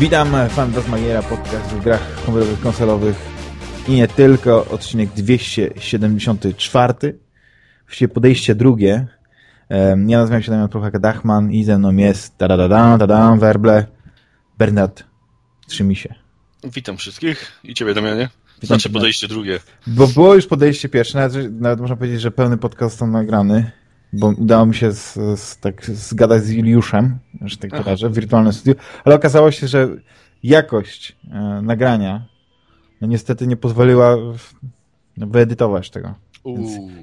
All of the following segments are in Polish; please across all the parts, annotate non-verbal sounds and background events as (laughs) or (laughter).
Witam, Fantasmagiera, podcast w grach komputerowych, konsolowych i nie tylko, odcinek 274. Właściwie podejście drugie. Ja nazywam się Damian Prochaka-Dachman i ze mną jest tadadadam, tadam, werble, Bernard Trzymisie. Witam wszystkich i Ciebie, Damianie. Znaczy podejście drugie. Bo było już podejście pierwsze, nawet, nawet można powiedzieć, że pełny podcast są nagrany, bo udało mi się z, z, tak zgadać z Juliuszem, że tak pokażę, w wirtualnym studiu, ale okazało się, że jakość e, nagrania no niestety nie pozwoliła w, no, wyedytować tego.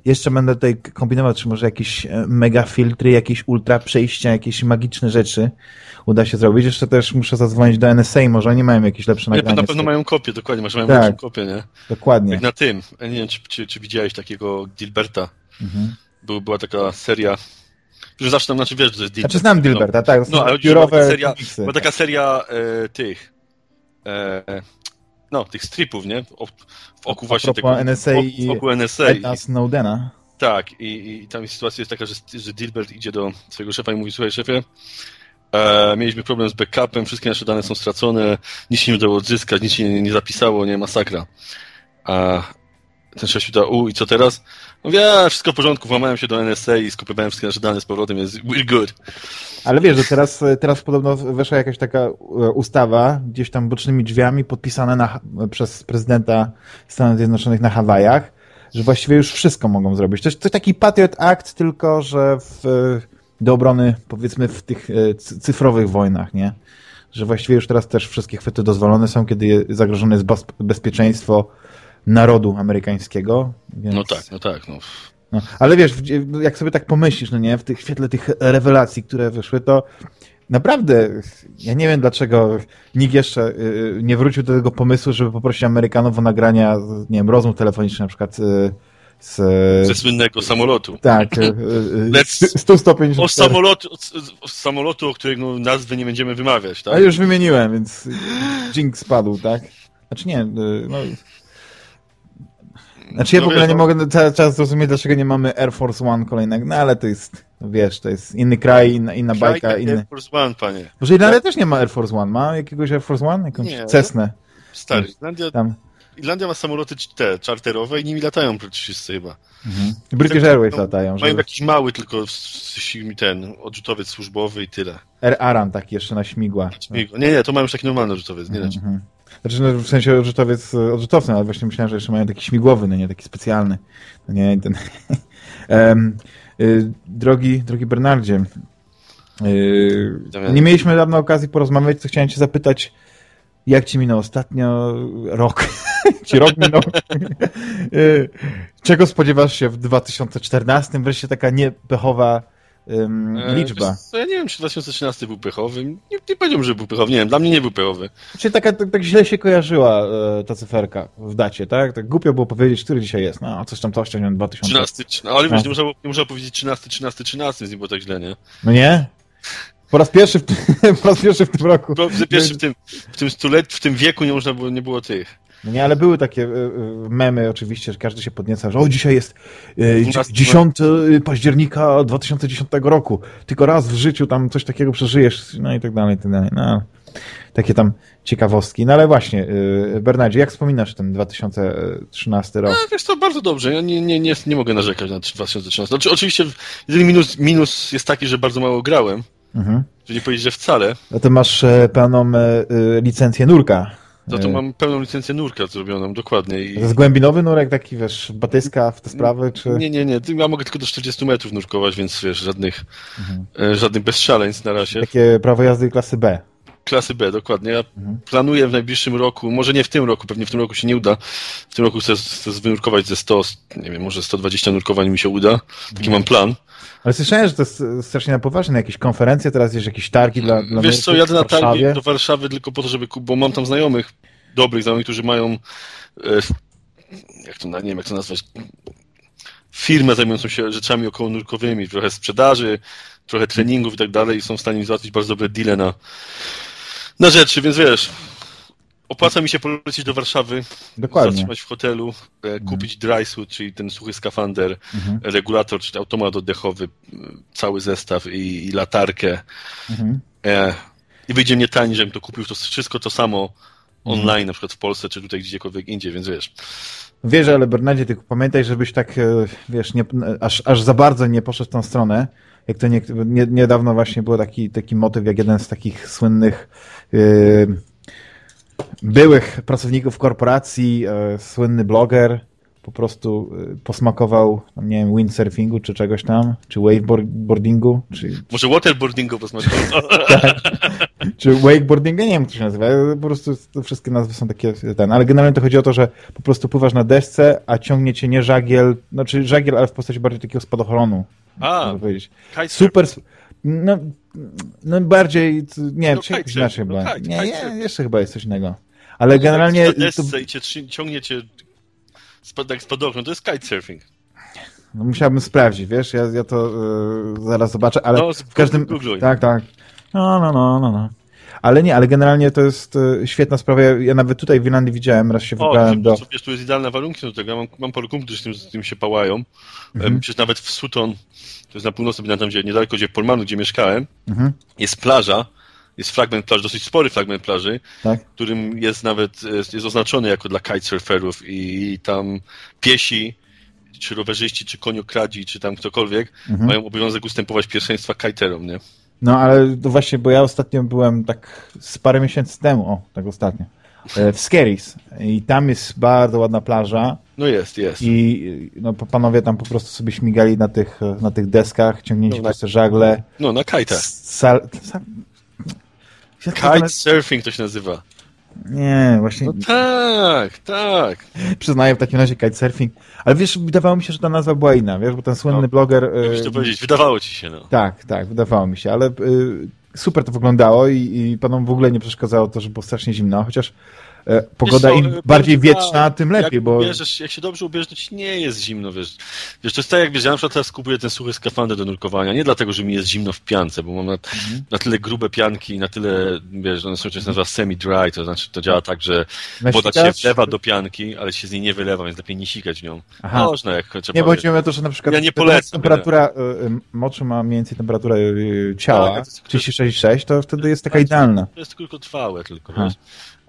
Jeszcze będę tutaj kombinował, czy może jakieś e, mega filtry, jakieś ultra przejścia, jakieś magiczne rzeczy uda się zrobić. Jeszcze też muszę zadzwonić do NSA, może oni mają jakieś lepsze nagrania. Nie, na pewno mają kopię, dokładnie, może mają tak, lepszą kopię, nie? Dokładnie. Jak na tym, nie wiem, czy, czy, czy widziałeś takiego Gilberta. Mhm. Był, była taka seria że zawsze tam, znaczy wiesz, że to jest Dilbert. Znaczy znam Dilberta, no. tak. No, ale była taka seria, była taka seria e, tych e, no, tych stripów, nie? W, w oku właśnie tego... NSA w, w oku NSA. Edna Snowdena. Tak, i, i tam sytuacja jest taka, że, że Dilbert idzie do swojego szefa i mówi, słuchaj szefie, e, mieliśmy problem z backupem, wszystkie nasze dane są stracone, nic się nie udało odzyskać, nic się nie, nie zapisało, nie, masakra. A ten szef da, u, i co teraz? Mówię, wszystko w porządku, włamałem się do NSA i skopiowałem wszystkie nasze dane z powrotem, jest we're good. Ale wiesz, że teraz, teraz podobno weszła jakaś taka e, ustawa, gdzieś tam bocznymi drzwiami, podpisana na, przez prezydenta Stanów Zjednoczonych na Hawajach, że właściwie już wszystko mogą zrobić. To jest, to taki Patriot Act, tylko że w, do obrony, powiedzmy, w tych e, cyfrowych wojnach, nie? Że właściwie już teraz też wszystkie chwyty dozwolone są, kiedy zagrożone jest bezpieczeństwo narodu amerykańskiego. Więc... No tak, no tak. No. No, ale wiesz, jak sobie tak pomyślisz, no nie, w tych świetle tych rewelacji, które wyszły, to naprawdę, ja nie wiem dlaczego nikt jeszcze y, y, nie wrócił do tego pomysłu, żeby poprosić Amerykanów o nagrania, nie wiem, rozmów telefonicznych na przykład y, z... Ze słynnego samolotu. Tak. Let's, 100 150 o samolotu, o samolotu, o którego nazwy nie będziemy wymawiać, tak? A już wymieniłem, więc Jinx spadł, tak? Znaczy nie, no... Znaczy ja no w ogóle wiesz, nie no... mogę cały czas zrozumieć, dlaczego nie mamy Air Force One kolejnego, no ale to jest, wiesz, to jest inny kraj, inna, inna kraj bajka, inny... Air Force One, panie. Może Irlandia tak? też nie ma Air Force One, ma jakiegoś Air Force One? Jakąś nie. Cessnę? Stary, Irlandia... Tam. Irlandia ma samoloty te, czarterowe i nimi latają przecież wszyscy chyba. Mhm. British Airways no, latają. Mają żeby... jakiś mały tylko ten odrzutowiec służbowy i tyle. Air Aran taki jeszcze na śmigła. śmigła. Nie, nie, to mają już taki normalny odrzutowiec, nie mhm. Znaczy, no, w sensie odrzutowiec odrzutowcy, ale właśnie myślałem, że jeszcze mają taki śmigłowy, no nie, taki specjalny. No nie, ten... (laughs) um, y, drogi, drogi Bernardzie, y, nie mieliśmy dawno okazji porozmawiać, to chciałem cię zapytać, jak ci minął ostatnio rok? (laughs) ci rok minął? (laughs) Y, czego spodziewasz się w 2014? Wreszcie taka niepechowa e, liczba. ja nie wiem, czy 2013 był pechowy. Nie, nie powiedziałbym, że był pechowy. Nie wiem, dla mnie nie był pechowy. Czyli taka, tak, tak źle się kojarzyła e, ta cyferka w dacie, tak? Tak głupio było powiedzieć, który dzisiaj jest. No, coś tam, coś tam, 2000. 13, 13 ale wiesz, no. nie, można, nie można powiedzieć 13, 13, 13, więc nie było tak źle, nie? No nie? Po raz pierwszy w, (laughs) po raz pierwszy w tym roku. Po raz pierwszy w tym, w tym stulet, w tym wieku nie można było, nie było tych. No nie, ale były takie e, e, memy oczywiście, że każdy się podnieca, że o, dzisiaj jest 10 e, października 2010 roku. Tylko raz w życiu tam coś takiego przeżyjesz, no i tak dalej, tak dalej. No, takie tam ciekawostki. No ale właśnie, Bernardzie, jak wspominasz ten 2013 rok? No, wiesz to bardzo dobrze. Ja nie, nie, nie, nie mogę narzekać na 2013. Znaczy, oczywiście jedyny minus, minus jest taki, że bardzo mało grałem. Mhm. Czyli powiedzieć, że wcale. No to masz pełną licencję nurka. Za to mam pełną licencję nurka zrobioną, dokładnie. I... To jest głębinowy nurek, taki wiesz, batyska w te sprawy, czy... Nie, nie, nie, ja mogę tylko do 40 metrów nurkować, więc wiesz, żadnych, mhm. E, żadnych bezszaleństw na razie. Takie prawo jazdy klasy B. Klasy B, dokładnie. Ja mhm. planuję w najbliższym roku, może nie w tym roku, pewnie w tym roku się nie uda. W tym roku chcę, chcę wynurkować ze 100, nie wiem, może 120 nurkowań mi się uda. Taki mhm. mam plan. Ale słyszałem, że to jest strasznie na poważnie, na jakieś konferencje, teraz jest jakieś targi dla, dla Wiesz co, jadę na targi do Warszawy tylko po to, żeby, bo mam tam znajomych, dobrych znajomych, którzy mają e, jak to, nie wiem jak to nazwać, firmę zajmującą się rzeczami okołonurkowymi, trochę sprzedaży, trochę treningów i tak dalej i są w stanie mi załatwić bardzo dobre deale na, na rzeczy, więc wiesz, Opłaca mi się polecieć do Warszawy, Dokładnie. zatrzymać w hotelu, e, mhm. kupić dry suit, czyli ten suchy skafander, mhm. regulator, czyli automat oddechowy, cały zestaw i, i latarkę. Mhm. E, i wyjdzie mnie taniej, żebym to kupił to wszystko to samo online, na przykład w Polsce, czy tutaj gdziekolwiek indziej, więc wiesz. Wierzę, ale Bernardzie, tylko pamiętaj, żebyś tak, e, wiesz, nie, aż, aż za bardzo nie poszedł w tą stronę. Jak to nie, nie, niedawno właśnie był taki, taki motyw, jak jeden z takich słynnych yy, byłych pracowników korporacji, yy, słynny bloger, po prostu y, posmakował, nie wiem, windsurfingu czy czegoś tam, czy wakeboardingu, czy... Może waterboardingu posmakował. (laughs) (laughs) tak. Czy wakeboardingu, nie wiem, jak to się nazywa. Po prostu te wszystkie nazwy są takie, ten, ale generalnie to chodzi o to, że po prostu pływasz na desce, a ciągnie cię nie żagiel, znaczy żagiel, ale w postaci bardziej takiego spadochronu. A. Super, no, no bardziej, nie no, inaczej no, chyba. Nie, nie, jeszcze chyba jest coś innego. Ale no, generalnie... Na desce to... i cię, ciągnie cię spod, jak spadochron, to jest kitesurfing. No musiałbym sprawdzić, wiesz, ja, ja to yy, zaraz zobaczę, ale no, w każdym... Googluj. Tak, tak. No, no, no, no, no. Ale nie, ale generalnie to jest y, świetna sprawa. Ja, nawet tutaj w Irlandii widziałem, raz się wybrałem do... Wiesz, tu jest idealne warunki do tego. Ja mam, mam paru kumplów, którzy z tym, z tym się pałają. Mhm. Przecież nawet w Sutton, to jest na północy, tam gdzie, niedaleko gdzie Polmanu, gdzie mieszkałem, mhm. jest plaża, jest fragment plaży, dosyć spory fragment plaży, tak? którym jest nawet jest, jest oznaczony jako dla kitesurferów i tam piesi, czy rowerzyści, czy koniokradzi, czy tam ktokolwiek mhm. mają obowiązek ustępować pierwszeństwa kiterom, nie? No, ale to właśnie, bo ja ostatnio byłem tak z parę miesięcy temu, o, tak ostatnio, e, w Skerries i tam jest bardzo ładna plaża. No jest, jest. I no, panowie tam po prostu sobie śmigali na tych, na tych deskach, ciągnięci no, na, żagle. No, na kajtach. Kitesurfing to się nazywa. Nie, właśnie. No tak, tak. Przyznaję w takim razie kitesurfing. Ale wiesz, wydawało mi się, że ta nazwa była inna, wiesz, bo ten słynny no, bloger... Musisz to powiedzieć, wydawało ci się, no. Tak, tak, wydawało mi się, ale y, super to wyglądało i, i panom w ogóle nie przeszkadzało to, że było strasznie zimno, chociaż E, pogoda im bardziej wieczna, tym lepiej, jak bo... Jak się dobrze ubierzesz, to ci nie jest zimno, wiesz. Wiesz, to jest tak, jak wiesz, ja na przykład teraz kupuję ten suchy skafander do nurkowania, nie dlatego, że mi jest zimno w piance, bo mam na, mhm. na tyle grube pianki, na tyle, wiesz, one są często nazywa semi-dry, to znaczy, to działa tak, że woda się wlewa do pianki, ale się z niej nie wylewa, więc lepiej nie sikać nią. Aha. Można, jak trzeba. Nie, bo chodzi o to, że na przykład ja nie polecam, temperatura y, moczu ma mniej więcej temperaturę y, ciała, tak, 36,6, to wtedy jest taka tak, idealna. To jest tylko trwałe, tylko, wiesz.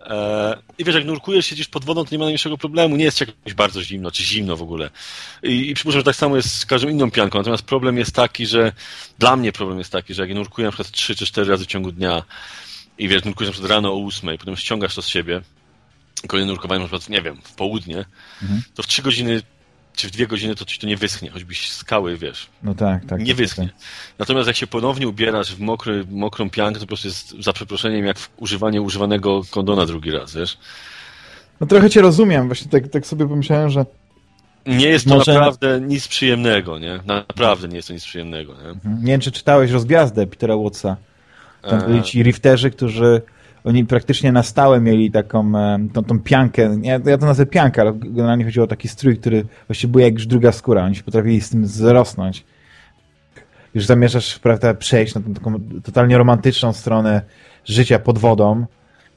E, I wiesz, jak nurkujesz, siedzisz pod wodą, to nie ma najmniejszego problemu, nie jest jakoś bardzo zimno, czy zimno w ogóle. I, i przypuszczam, że tak samo jest z każdą inną pianką, natomiast problem jest taki, że dla mnie problem jest taki, że jak nurkuję na przykład 3 czy 4 razy w ciągu dnia i wiesz, nurkujesz na przykład rano o 8, potem ściągasz to z siebie, kolejne nurkowanie na przykład, nie wiem, w południe, mhm. to w 3 godziny czy w dwie godziny to ci to nie wyschnie, choćbyś skały, wiesz. No tak, tak. Nie tak, wyschnie. Tak. Natomiast jak się ponownie ubierasz w mokry, mokrą piankę, to po prostu jest za przeproszeniem jak używanie używanego kondona drugi raz, wiesz. No trochę cię rozumiem, właśnie tak, tak sobie pomyślałem, że nie jest to Może... naprawdę nic przyjemnego, nie? Naprawdę nie jest to nic przyjemnego, nie? Mhm. Nie wiem, czy czytałeś rozgwiazdę Petera Wattsa. Tam byli ci rifterzy, którzy oni praktycznie na stałe mieli taką e, tą, tą piankę, ja, ja to nazywam piankę, ale generalnie chodziło o taki strój, który właściwie był jak już druga skóra, oni się potrafili z tym zrosnąć. Już zamierzasz, prawda, przejść na tą taką totalnie romantyczną stronę życia pod wodą,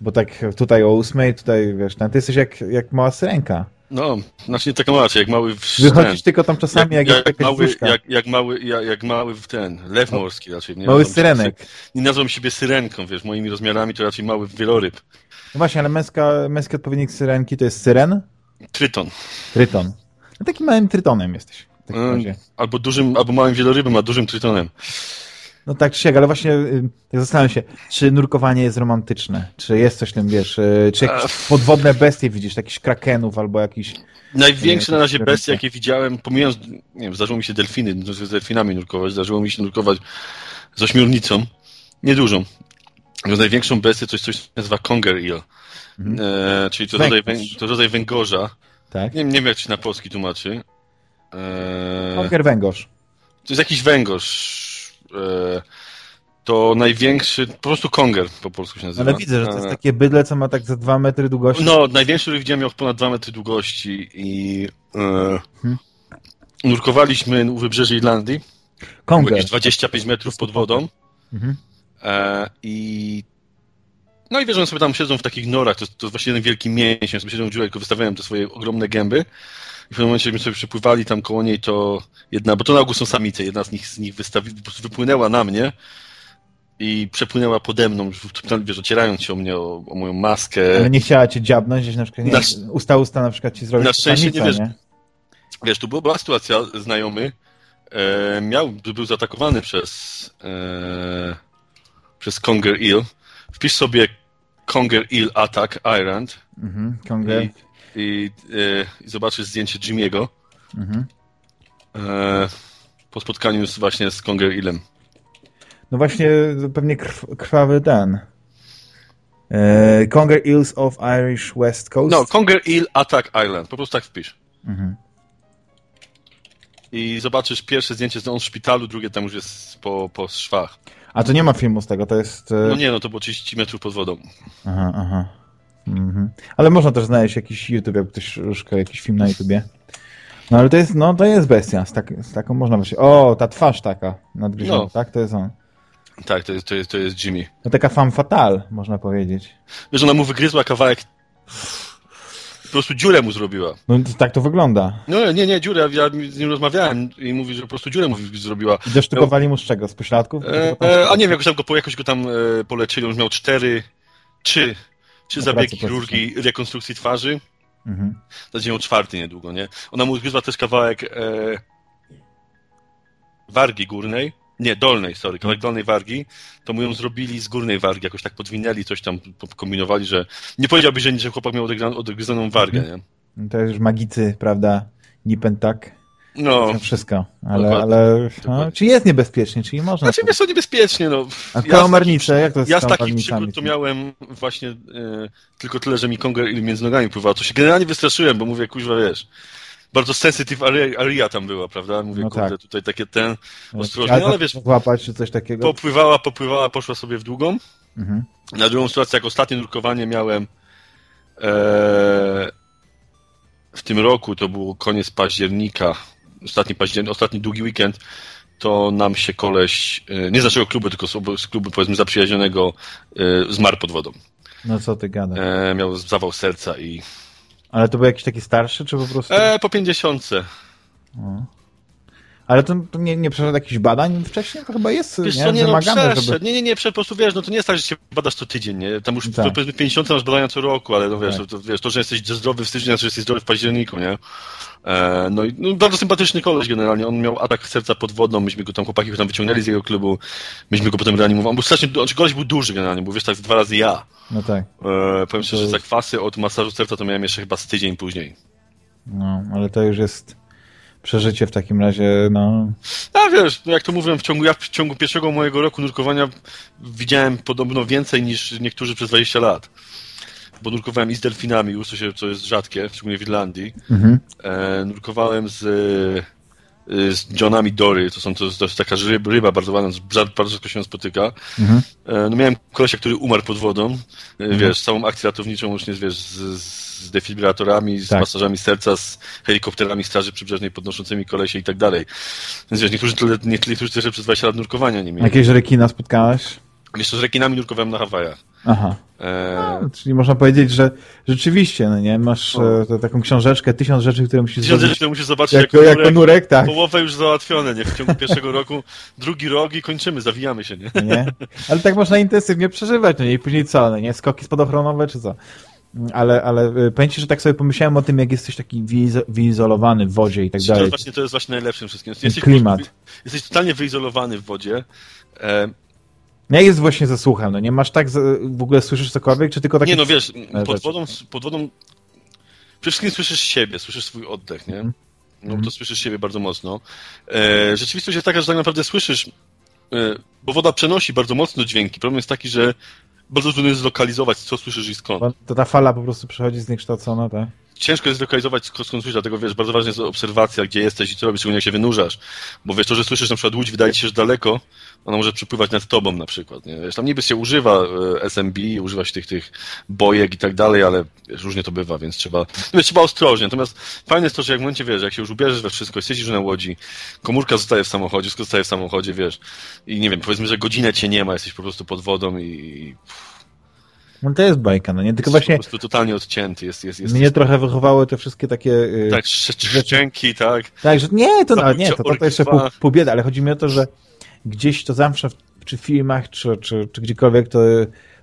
bo tak tutaj o ósmej, tutaj, wiesz, ty jesteś jak, jak mała syrenka. No, znaczy nie taka mała, jak mały... W, Wychodzisz tylko tam czasami jak, jak, jak, mały, jak, jak, mały, jak, jak mały w ten, lew morski raczej. Nie mały syrenek. nie nazywam siebie syrenką, wiesz, moimi rozmiarami to raczej mały wieloryb. No właśnie, ale męska, męski odpowiednik syrenki to jest syren? Tryton. Tryton. No takim małym trytonem jesteś. albo dużym, albo małym wielorybem, a dużym trytonem. No tak czy ale właśnie y, tak zastanawiam się, czy nurkowanie jest romantyczne? Czy jest coś tym, wiesz, y, czy jakieś podwodne bestie widzisz, jakichś krakenów albo jakiś... Największe na razie bestie, jakie widziałem, pomijając, nie wiem, zdarzyło mi się delfiny, no, z delfinami nurkować, zdarzyło mi się nurkować z ośmiornicą, niedużą. No, największą bestię coś, coś nazywa conger eel, mhm. e, czyli to rodzaj, to rodzaj węgorza. Tak. Nie, nie wiem, jak się na polski tłumaczy. E, conger węgorz. To jest jakiś węgorz, to największy, po prostu konger po polsku się nazywa. Ale widzę, że to jest e, takie bydle, co ma tak za dwa metry długości. No, największy, który widziałem miał ponad dwa metry długości i e, hmm. nurkowaliśmy u wybrzeży Irlandii. Konger. Jakieś 25 metrów pod wodą. Mhm. E, I no i wiesz, one sobie tam siedzą w takich norach, to, to jest właśnie jeden wielki mięsień, sobie siedzą w dziurę, tylko wystawiają te swoje ogromne gęby i w pewnym momencie, jak sobie przepływali tam koło niej, to jedna, bo to na ogół są samice, jedna z nich, z nich wystawi, wypłynęła na mnie i przepłynęła pode mną, wiesz, ocierając się o mnie, o, o moją maskę. Ale nie chciała cię dziabnąć, gdzieś na przykład nie, na, usta usta na przykład ci zrobić Na szczęście nie wiesz, nie? wiesz, tu była sytuacja, znajomy e, miał, był zaatakowany przez e, przez Conger Eel. Wpisz sobie Conger Eel Attack Ireland mhm, Conger. i, i, e, i zobaczysz zdjęcie Jimmy'ego mhm. e, po spotkaniu z, właśnie z Conger Eelem. No właśnie, pewnie krw, krwawy ten. E, Conger Eels of Irish West Coast? No, Conger Eel Attack Island. Po prostu tak wpisz. Mhm. I zobaczysz pierwsze zdjęcie z on w szpitalu, drugie tam już jest po, po szwach. A to nie ma filmu z tego, to jest... E, no nie, no to było 30 metrów pod wodą. Aha, aha. Mhm. Ale można też znaleźć jakiś YouTube, jak ktoś szuka jakiś film na YouTubie. No ale to jest, no to jest bestia, z, tak, z taką można właśnie... O, ta twarz taka nadgryziona, no. tak? To jest on. Tak, to jest, to jest, to jest Jimmy. No taka femme fatale, można powiedzieć. Wiesz, ona mu wygryzła kawałek po prostu dziurę mu zrobiła. No tak to wygląda. No nie, nie, dziurę. Ja z nim rozmawiałem i mówi, że po prostu dziurę mu zrobiła. I deszczykowali mu z czego? Z pośladków? E, e, a nie wiem, jakoś, tam go, jakoś go tam e, poleczyli. On miał cztery, trzy, trzy zabiegi chirurgii rekonstrukcji twarzy. Mhm. Zacznie czwarty niedługo, nie? Ona mu zgryzła też kawałek e, wargi górnej nie, dolnej, sorry, kawałek mhm. dolnej wargi, to mu ją zrobili z górnej wargi, jakoś tak podwinęli, coś tam kombinowali, że nie powiedziałbyś, że, że chłopak miał odgryzoną wargę, mhm. nie? To jest już magicy, prawda, nipentak. No. Wszystko. Ale, dokładnie, ale no, czy jest niebezpiecznie, czy nie można? Znaczy, jest to niebezpiecznie, no. A kałamarnice, jak to jest Ja z takich przygód to miałem właśnie e, tylko tyle, że mi konger między nogami pływał. To się generalnie wystraszyłem, bo mówię, kuźwa, wiesz, bardzo sensitive area tam była, prawda? Mówię, no kurde, tak. tutaj takie ten ostrożnie, ale, ale wiesz, złapać czy coś takiego. Popływała, popływała, poszła sobie w długą. Mhm. Na drugą sytuację, jak ostatnie drukowanie miałem e, w tym roku, to było koniec października, ostatni październik, ostatni długi weekend, to nam się koleś, e, nie z naszego klubu, tylko z, klubu powiedzmy zaprzyjaźnionego, e, zmarł pod wodą. No co ty gadasz? E, miał zawał serca i ale to był jakiś taki starszy, czy po prostu... E, po 50. Ale to, to nie, nie przeszedł jakichś badań wcześniej? To chyba jest wiesz, nie, co, nie, no, żeby... nie, nie, nie, po prostu wiesz, no to nie jest tak, że się badasz co tydzień, nie? Tam już tak. powiedzmy 50 masz badania co roku, ale no wiesz, tak. to, wiesz, to, że jesteś zdrowy w styczniu, znaczy, że jesteś zdrowy w październiku, nie? E, no i no, bardzo sympatyczny koleś generalnie. On miał atak serca pod wodą, myśmy go tam, chłopaki go tam wyciągnęli z jego klubu, myśmy go potem reanimowali. On był strasznie, znaczy koleś był duży generalnie, bo wiesz, tak dwa razy ja. No tak. E, powiem szczerze, że zakwasy od masażu serca to miałem jeszcze chyba z tydzień później. No, ale to już jest przeżycie w takim razie, no... A wiesz, no jak to mówiłem, w ciągu, ja w ciągu pierwszego mojego roku nurkowania widziałem podobno więcej niż niektórzy przez 20 lat bo nurkowałem i z delfinami już, co, się, co jest rzadkie, szczególnie w Irlandii. Mhm. E, nurkowałem z, e, z Johnami Dory, to, są, to, to jest taka ryba, ryba bardzo ładna, bardzo rzadko się spotyka. Mhm. E, no miałem kolesia, który umarł pod wodą, e, mhm. wiesz, całą akcję ratowniczą łącznie wiesz, z, z defibrylatorami, z tak. masażami serca, z helikopterami Straży Przybrzeżnej podnoszącymi kolesie i tak dalej. Więc wiesz, niektórzy, tyle, niektórzy też przez 20 lat nurkowania nie mieli. Jakieś rekina spotkałeś? Jeszcze z rekinami nurkowałem na Hawajach. Aha. E... No, czyli można powiedzieć, że rzeczywiście, no nie, masz no. taką książeczkę, tysiąc rzeczy, które musisz tysiąc rzeczy, które musisz zobaczyć jako, jako, nurek, jako nurek, tak. Połowę już załatwione, nie? W ciągu pierwszego (laughs) roku drugi rok i kończymy, zawijamy się, nie? nie? Ale tak można intensywnie przeżywać, no nie? I później co, no nie? Skoki spadochronowe, czy co? Ale, ale y, powiem ci, że tak sobie pomyślałem o tym, jak jesteś taki wyizolowany w wodzie i tak dalej. To jest właśnie, to jest właśnie najlepszym wszystkim. Jesteś Klimat. jesteś totalnie wyizolowany w wodzie. E, jak jest właśnie ze słuchem? No nie masz tak, w ogóle słyszysz cokolwiek, czy tylko takie... Nie, no wiesz, pod wodą, pod wodą przede wszystkim słyszysz siebie, słyszysz swój oddech, nie? Mm. No bo to mhm. słyszysz siebie bardzo mocno. E, rzeczywistość jest taka, że tak naprawdę słyszysz, e, bo woda przenosi bardzo mocno dźwięki. Problem jest taki, że bardzo trudno jest zlokalizować, co słyszysz i skąd. To ta fala po prostu przechodzi zniekształcona, tak? Ciężko jest zlokalizować, słyszysz, dlatego wiesz, bardzo ważna jest obserwacja, gdzie jesteś i co robisz, szczególnie jak się wynurzasz. Bo wiesz, to, że słyszysz na przykład łódź, wydaje ci się, że daleko, ona może przepływać nad tobą na przykład. Nie? Wiesz, tam niby się używa e, SMB, używa się tych, tych bojek i tak dalej, ale wiesz, różnie to bywa, więc trzeba, wiesz, trzeba ostrożnie. Natomiast fajne jest to, że jak w momencie, wiesz, jak się już ubierzesz we wszystko, siedzisz na łodzi, komórka zostaje w samochodzie, wszystko zostaje w samochodzie, wiesz, i nie wiem, powiedzmy, że godzinę cię nie ma, jesteś po prostu pod wodą i no to jest bajka, no nie? Tylko właśnie... Po prostu totalnie odcięty jest. jest, jest mnie jest... trochę wychowały te wszystkie takie... Yy, tak, szczęki, tak. Tak, że nie, to, no, nie, to, to, to jeszcze pół, pół ale chodzi mi o to, że gdzieś to zawsze czy w filmach, czy, czy, czy gdziekolwiek, to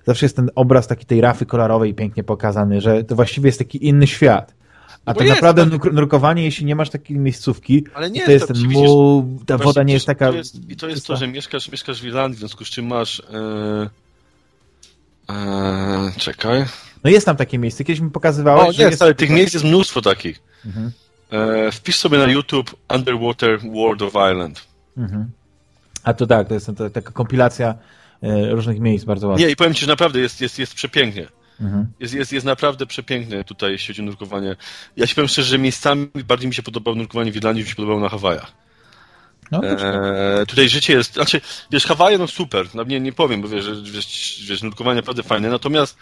zawsze jest ten obraz taki tej rafy kolorowej pięknie pokazany, że to właściwie jest taki inny świat. A no tak jest, naprawdę tak. nurkowanie, jeśli nie masz takiej miejscówki, Ale nie, to jest to ten muł, ta woda nie jest taka... Jest, I to jest to, że mieszkasz, mieszkasz w Irlandii, w związku z czym masz... Yy... Eee, czekaj. No jest tam takie miejsce, kiedyś mi pokazywałeś. O, jest, jest, ale tych miejsc jest mnóstwo takich. Mhm. Eee, wpisz sobie na YouTube Underwater World of Ireland. Mhm. A to tak, to jest to, taka kompilacja e, różnych miejsc bardzo ładnych. Nie, i powiem Ci, że naprawdę jest, jest, jest przepięknie. Mhm. Jest, jest, jest naprawdę przepiękne tutaj, jeśli chodzi o nurkowanie. Ja ci powiem szczerze, że miejscami bardziej mi się podobało nurkowanie w Irlandii, niż mi się podobało na Hawajach. No, eee, tutaj życie jest, znaczy, wiesz, Hawaje, no super, no, nie, nie powiem, bo wiesz, wiesz, wiesz nurkowanie naprawdę fajne, natomiast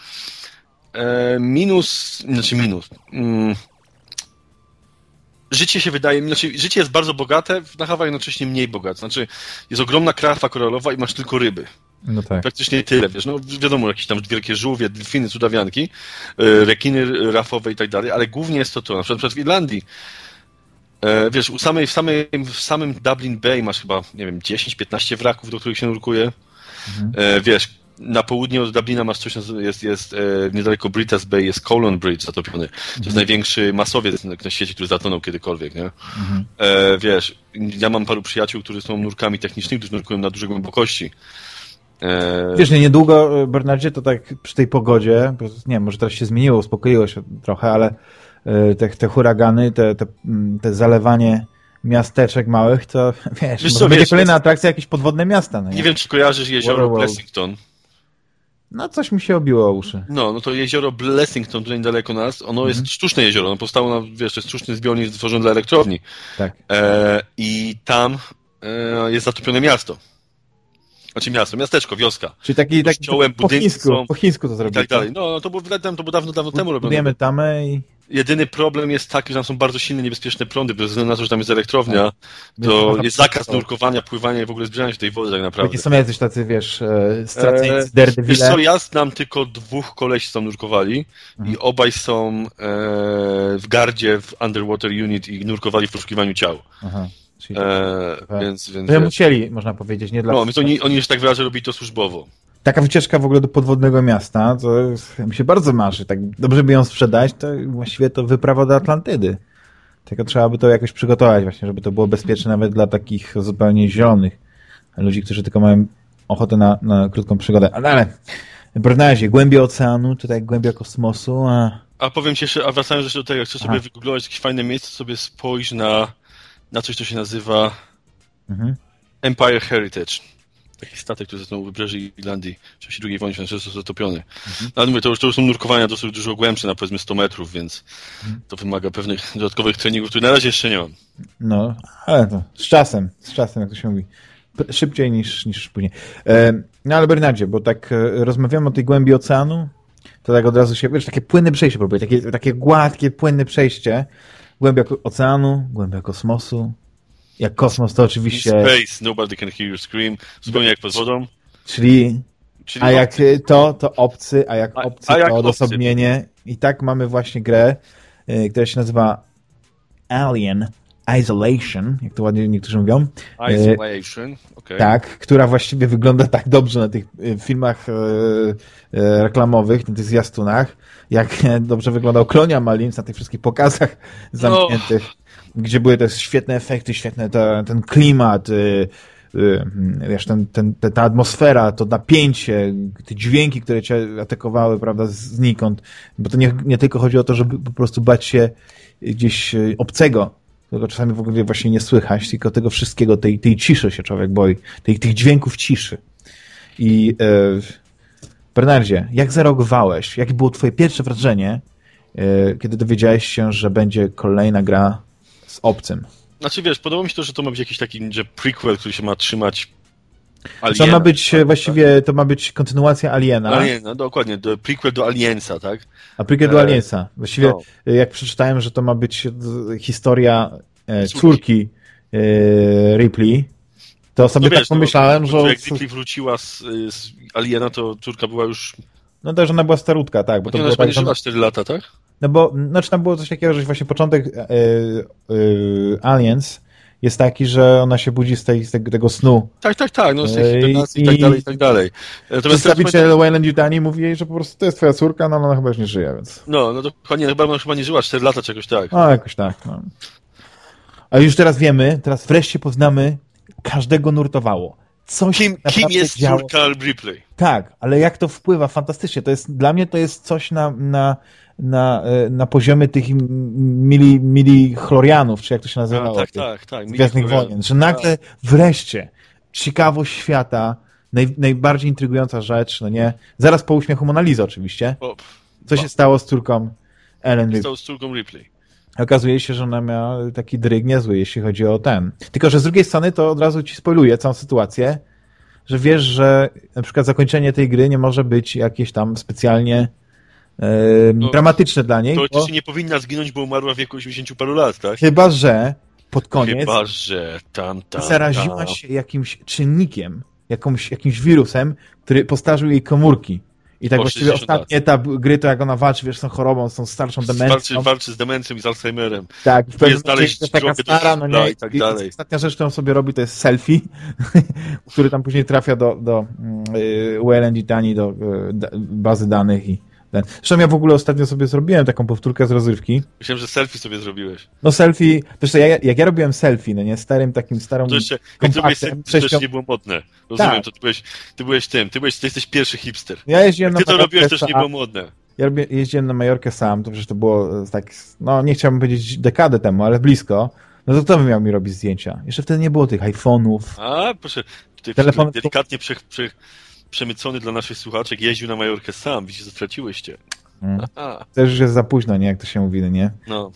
e, minus, znaczy minus, mm, życie się wydaje, znaczy życie jest bardzo bogate, na Hawajach jednocześnie mniej bogate, znaczy jest ogromna krafa koralowa i masz tylko ryby. No tak. Praktycznie tyle, wiesz, no wiadomo, jakieś tam wielkie żółwie, delfiny, cudawianki, e, rekiny rafowe i tak dalej, ale głównie jest to to, na przykład w Irlandii E, wiesz, u samej, w, samej, w samym Dublin Bay masz chyba, nie wiem, 10-15 wraków, do których się nurkuje. Mhm. E, wiesz, na południe od Dublina masz coś, jest, jest e, niedaleko Britas Bay, jest Colon Bridge zatopiony. Mhm. To jest mhm. największy masowiec na świecie, który zatonął kiedykolwiek, nie? Mhm. E, wiesz, ja mam paru przyjaciół, którzy są nurkami technicznymi, którzy nurkują na duże głębokości. E... Wiesz, nie, niedługo, Bernardzie, to tak przy tej pogodzie, nie wiem, może teraz się zmieniło, uspokoiło się trochę, ale E, te, te huragany, te, te, mm, te zalewanie miasteczek małych, to (laughs) wiesz, wiesz co, będzie wiesz, kolejna atrakcja, jakieś podwodne miasta. No nie? nie wiem, czy kojarzysz jezioro Blessington. No, coś mi się obiło o uszy. No, no to jezioro Blessington, tutaj niedaleko nas, ono mhm. jest sztuczne jezioro, ono powstało na, wiesz, to jest sztuczny zbiornik stworzony dla elektrowni. Tak. E, I tam e, jest zatopione miasto. Znaczy miasto, miasteczko, wioska. Czyli taki, taki Kościołem, po, chińsku, po chińsku to zrobili. I tak dalej. No, no to było, to było dawno, dawno temu robione. Budujemy tamę i... Jedyny problem jest taki, że tam są bardzo silne, niebezpieczne prądy, bez względu na to, że tam jest elektrownia, to jest zakaz nurkowania, pływania i w ogóle zbliżania się tej wody tak naprawdę. Jakie są jacyś tacy, wiesz, e, straceńcy, Daredevil. Wiesz co, ja znam tylko dwóch kolesi, tam nurkowali mhm. i obaj są e, w gardzie w Underwater Unit i nurkowali w poszukiwaniu ciał. Aha. Czyli e, więc, więc, wiesz, musieli, można powiedzieć, nie dla... No, więc oni, oni już tak wyrażę robili to służbowo. Taka wycieczka w ogóle do podwodnego miasta, to mi się bardzo marzy. Tak dobrze by ją sprzedać, to właściwie to wyprawa do Atlantydy. Tylko trzeba by to jakoś przygotować właśnie, żeby to było bezpieczne nawet dla takich zupełnie zielonych ludzi, którzy tylko mają ochotę na, na krótką przygodę. Ale, ale Bernardzie, głębia oceanu, tutaj głębia kosmosu, a... A powiem ci jeszcze, a wracając jeszcze do tego, jak chcesz sobie wygooglować jakieś fajne miejsce, sobie spojrz na, na coś, co się nazywa mhm. Empire Heritage taki statek, który zatonął u wybrzeży Irlandii w czasie II wojny światowej, został zatopiony. Mhm. Ale mówię, to już, to już są nurkowania dosyć dużo głębsze, na powiedzmy 100 metrów, więc mhm. to wymaga pewnych (laughs) dodatkowych treningów, które na razie jeszcze nie mam. No, ale to z czasem, z czasem, jak to się mówi. Szybciej niż, niż później. E, no ale Bernardzie, bo tak e, rozmawiamy o tej głębi oceanu, to tak od razu się, wiesz, takie płynne przejście próbuję, takie, takie gładkie, płynne przejście. Głębia oceanu, głębia kosmosu, jak kosmos to oczywiście... Space, nobody can hear you scream, zupełnie jak pod wodą. Czyli, Czyli a jak obcy. to, to obcy, a jak obcy, a, jak to odosobnienie. Obcy. I tak mamy właśnie grę, y, która się nazywa Alien Isolation, jak to ładnie niektórzy mówią. Isolation, okay. Tak, która właściwie wygląda tak dobrze na tych y, filmach y, reklamowych, na tych zwiastunach, jak (laughs) dobrze wyglądał Klonia Malins na tych wszystkich pokazach no. zamkniętych. No gdzie były te świetne efekty, świetne te, ten klimat, y, y, wiesz, ten, ten, ta atmosfera, to napięcie, te dźwięki, które cię atakowały, prawda, znikąd. Bo to nie, nie tylko chodzi o to, żeby po prostu bać się gdzieś y, obcego, tego czasami w ogóle właśnie nie słychać, tylko tego wszystkiego, tej, tej ciszy się człowiek boi, tej, tych dźwięków ciszy. I e, Bernardzie, jak zareagowałeś? Jakie było twoje pierwsze wrażenie, e, kiedy dowiedziałeś się, że będzie kolejna gra z obcym. Znaczy wiesz, podoba mi się to, że to ma być jakiś taki, że prequel, który się ma trzymać Aliena, to ma być tak, właściwie, tak. to ma być kontynuacja Aliena. Aliena, dokładnie, do, prequel do Aliensa, tak? A prequel do e, Aliensa. Właściwie no. jak przeczytałem, że to ma być historia e, córki e, Ripley, to sobie no tak wiesz, tak pomyślałem, no, że... Jak Ripley wróciła z, z, Aliena, to córka była już... No to, że ona była starutka, tak. Bo to ona tak, żyła 4 lata, tak? No bo, znaczy tam było coś takiego, że właśnie początek yy, yy, Aliens jest taki, że ona się budzi z, tej, z tego, snu. Tak, tak, tak, no z tej hibernacji i, i tak dalej, i tak dalej. Przedstawiciel Wayland Yutani mówi jej, że po prostu to jest twoja córka, no ona chyba już nie żyje, więc... No, no dokładnie, chyba, ona chyba nie żyła 4 lata, czegoś tak. A, jakoś tak, no. A już teraz wiemy, teraz wreszcie poznamy, każdego nurtowało. Coś kim, kim jest działo. córka Ripley? Tak, ale jak to wpływa fantastycznie. To jest, dla mnie to jest coś na, na, na, e, na poziomie tych mili, mili chlorianów, czy jak to się nazywa? tak, tak, tak. Gwiazdnych Wojen. Że nagle tak. wreszcie ciekawość świata, naj, najbardziej intrygująca rzecz, no nie? Zaraz po uśmiechu Monalizy oczywiście. Co się stało z córką Ellen Ripley? stało z córką Ripley? Okazuje się, że ona miała taki dryg niezły, jeśli chodzi o ten. Tylko, że z drugiej strony to od razu ci spoiluje całą sytuację, że wiesz, że na przykład zakończenie tej gry nie może być jakieś tam specjalnie no, dramatyczne dla niej. To bo... nie powinna zginąć, bo umarła w wieku 80 paru lat, tak? Chyba, że pod koniec Chyba, że tam, tam, zaraziła tam. się jakimś czynnikiem, jakąś, jakimś wirusem, który postarzył jej komórki. I tak właściwie ostatni lat. etap gry to jak ona walczy, wiesz, z tą chorobą, z tą starszą demencją. Walczy, walczy z demencją i z Alzheimerem. Tak, w jest dalej taka stara, no nie, i tak dalej. ostatnia rzecz, którą sobie robi, to jest selfie, (laughs) który tam później trafia do, do yy, Wayland Tani, do yy, bazy danych i ten. Zresztą ja w ogóle ostatnio sobie zrobiłem taką powtórkę z rozrywki. Myślałem, że selfie sobie zrobiłeś. No selfie, wiesz co, ja, jak ja robiłem selfie, no nie, starym takim, starą to jeszcze, selfie, to też nie było modne. Rozumiem, tak. to ty byłeś, ty byłeś tym, ty, byłeś, ty jesteś pierwszy hipster. Ja jeździłem jak ty to robiłeś, też nie było modne. Ja jeździłem na Majorkę sam, to przecież to było tak, no nie chciałbym powiedzieć dekadę temu, ale blisko. No to kto by miał mi robić zdjęcia? Jeszcze wtedy nie było tych iPhone'ów. A, proszę, tutaj Telefon... delikatnie prze, prze, przemycony dla naszych słuchaczek jeździł na Majorkę sam, widzicie, zatraciłyście. Mm. Też już jest za późno, nie? Jak to się mówi, no nie? No.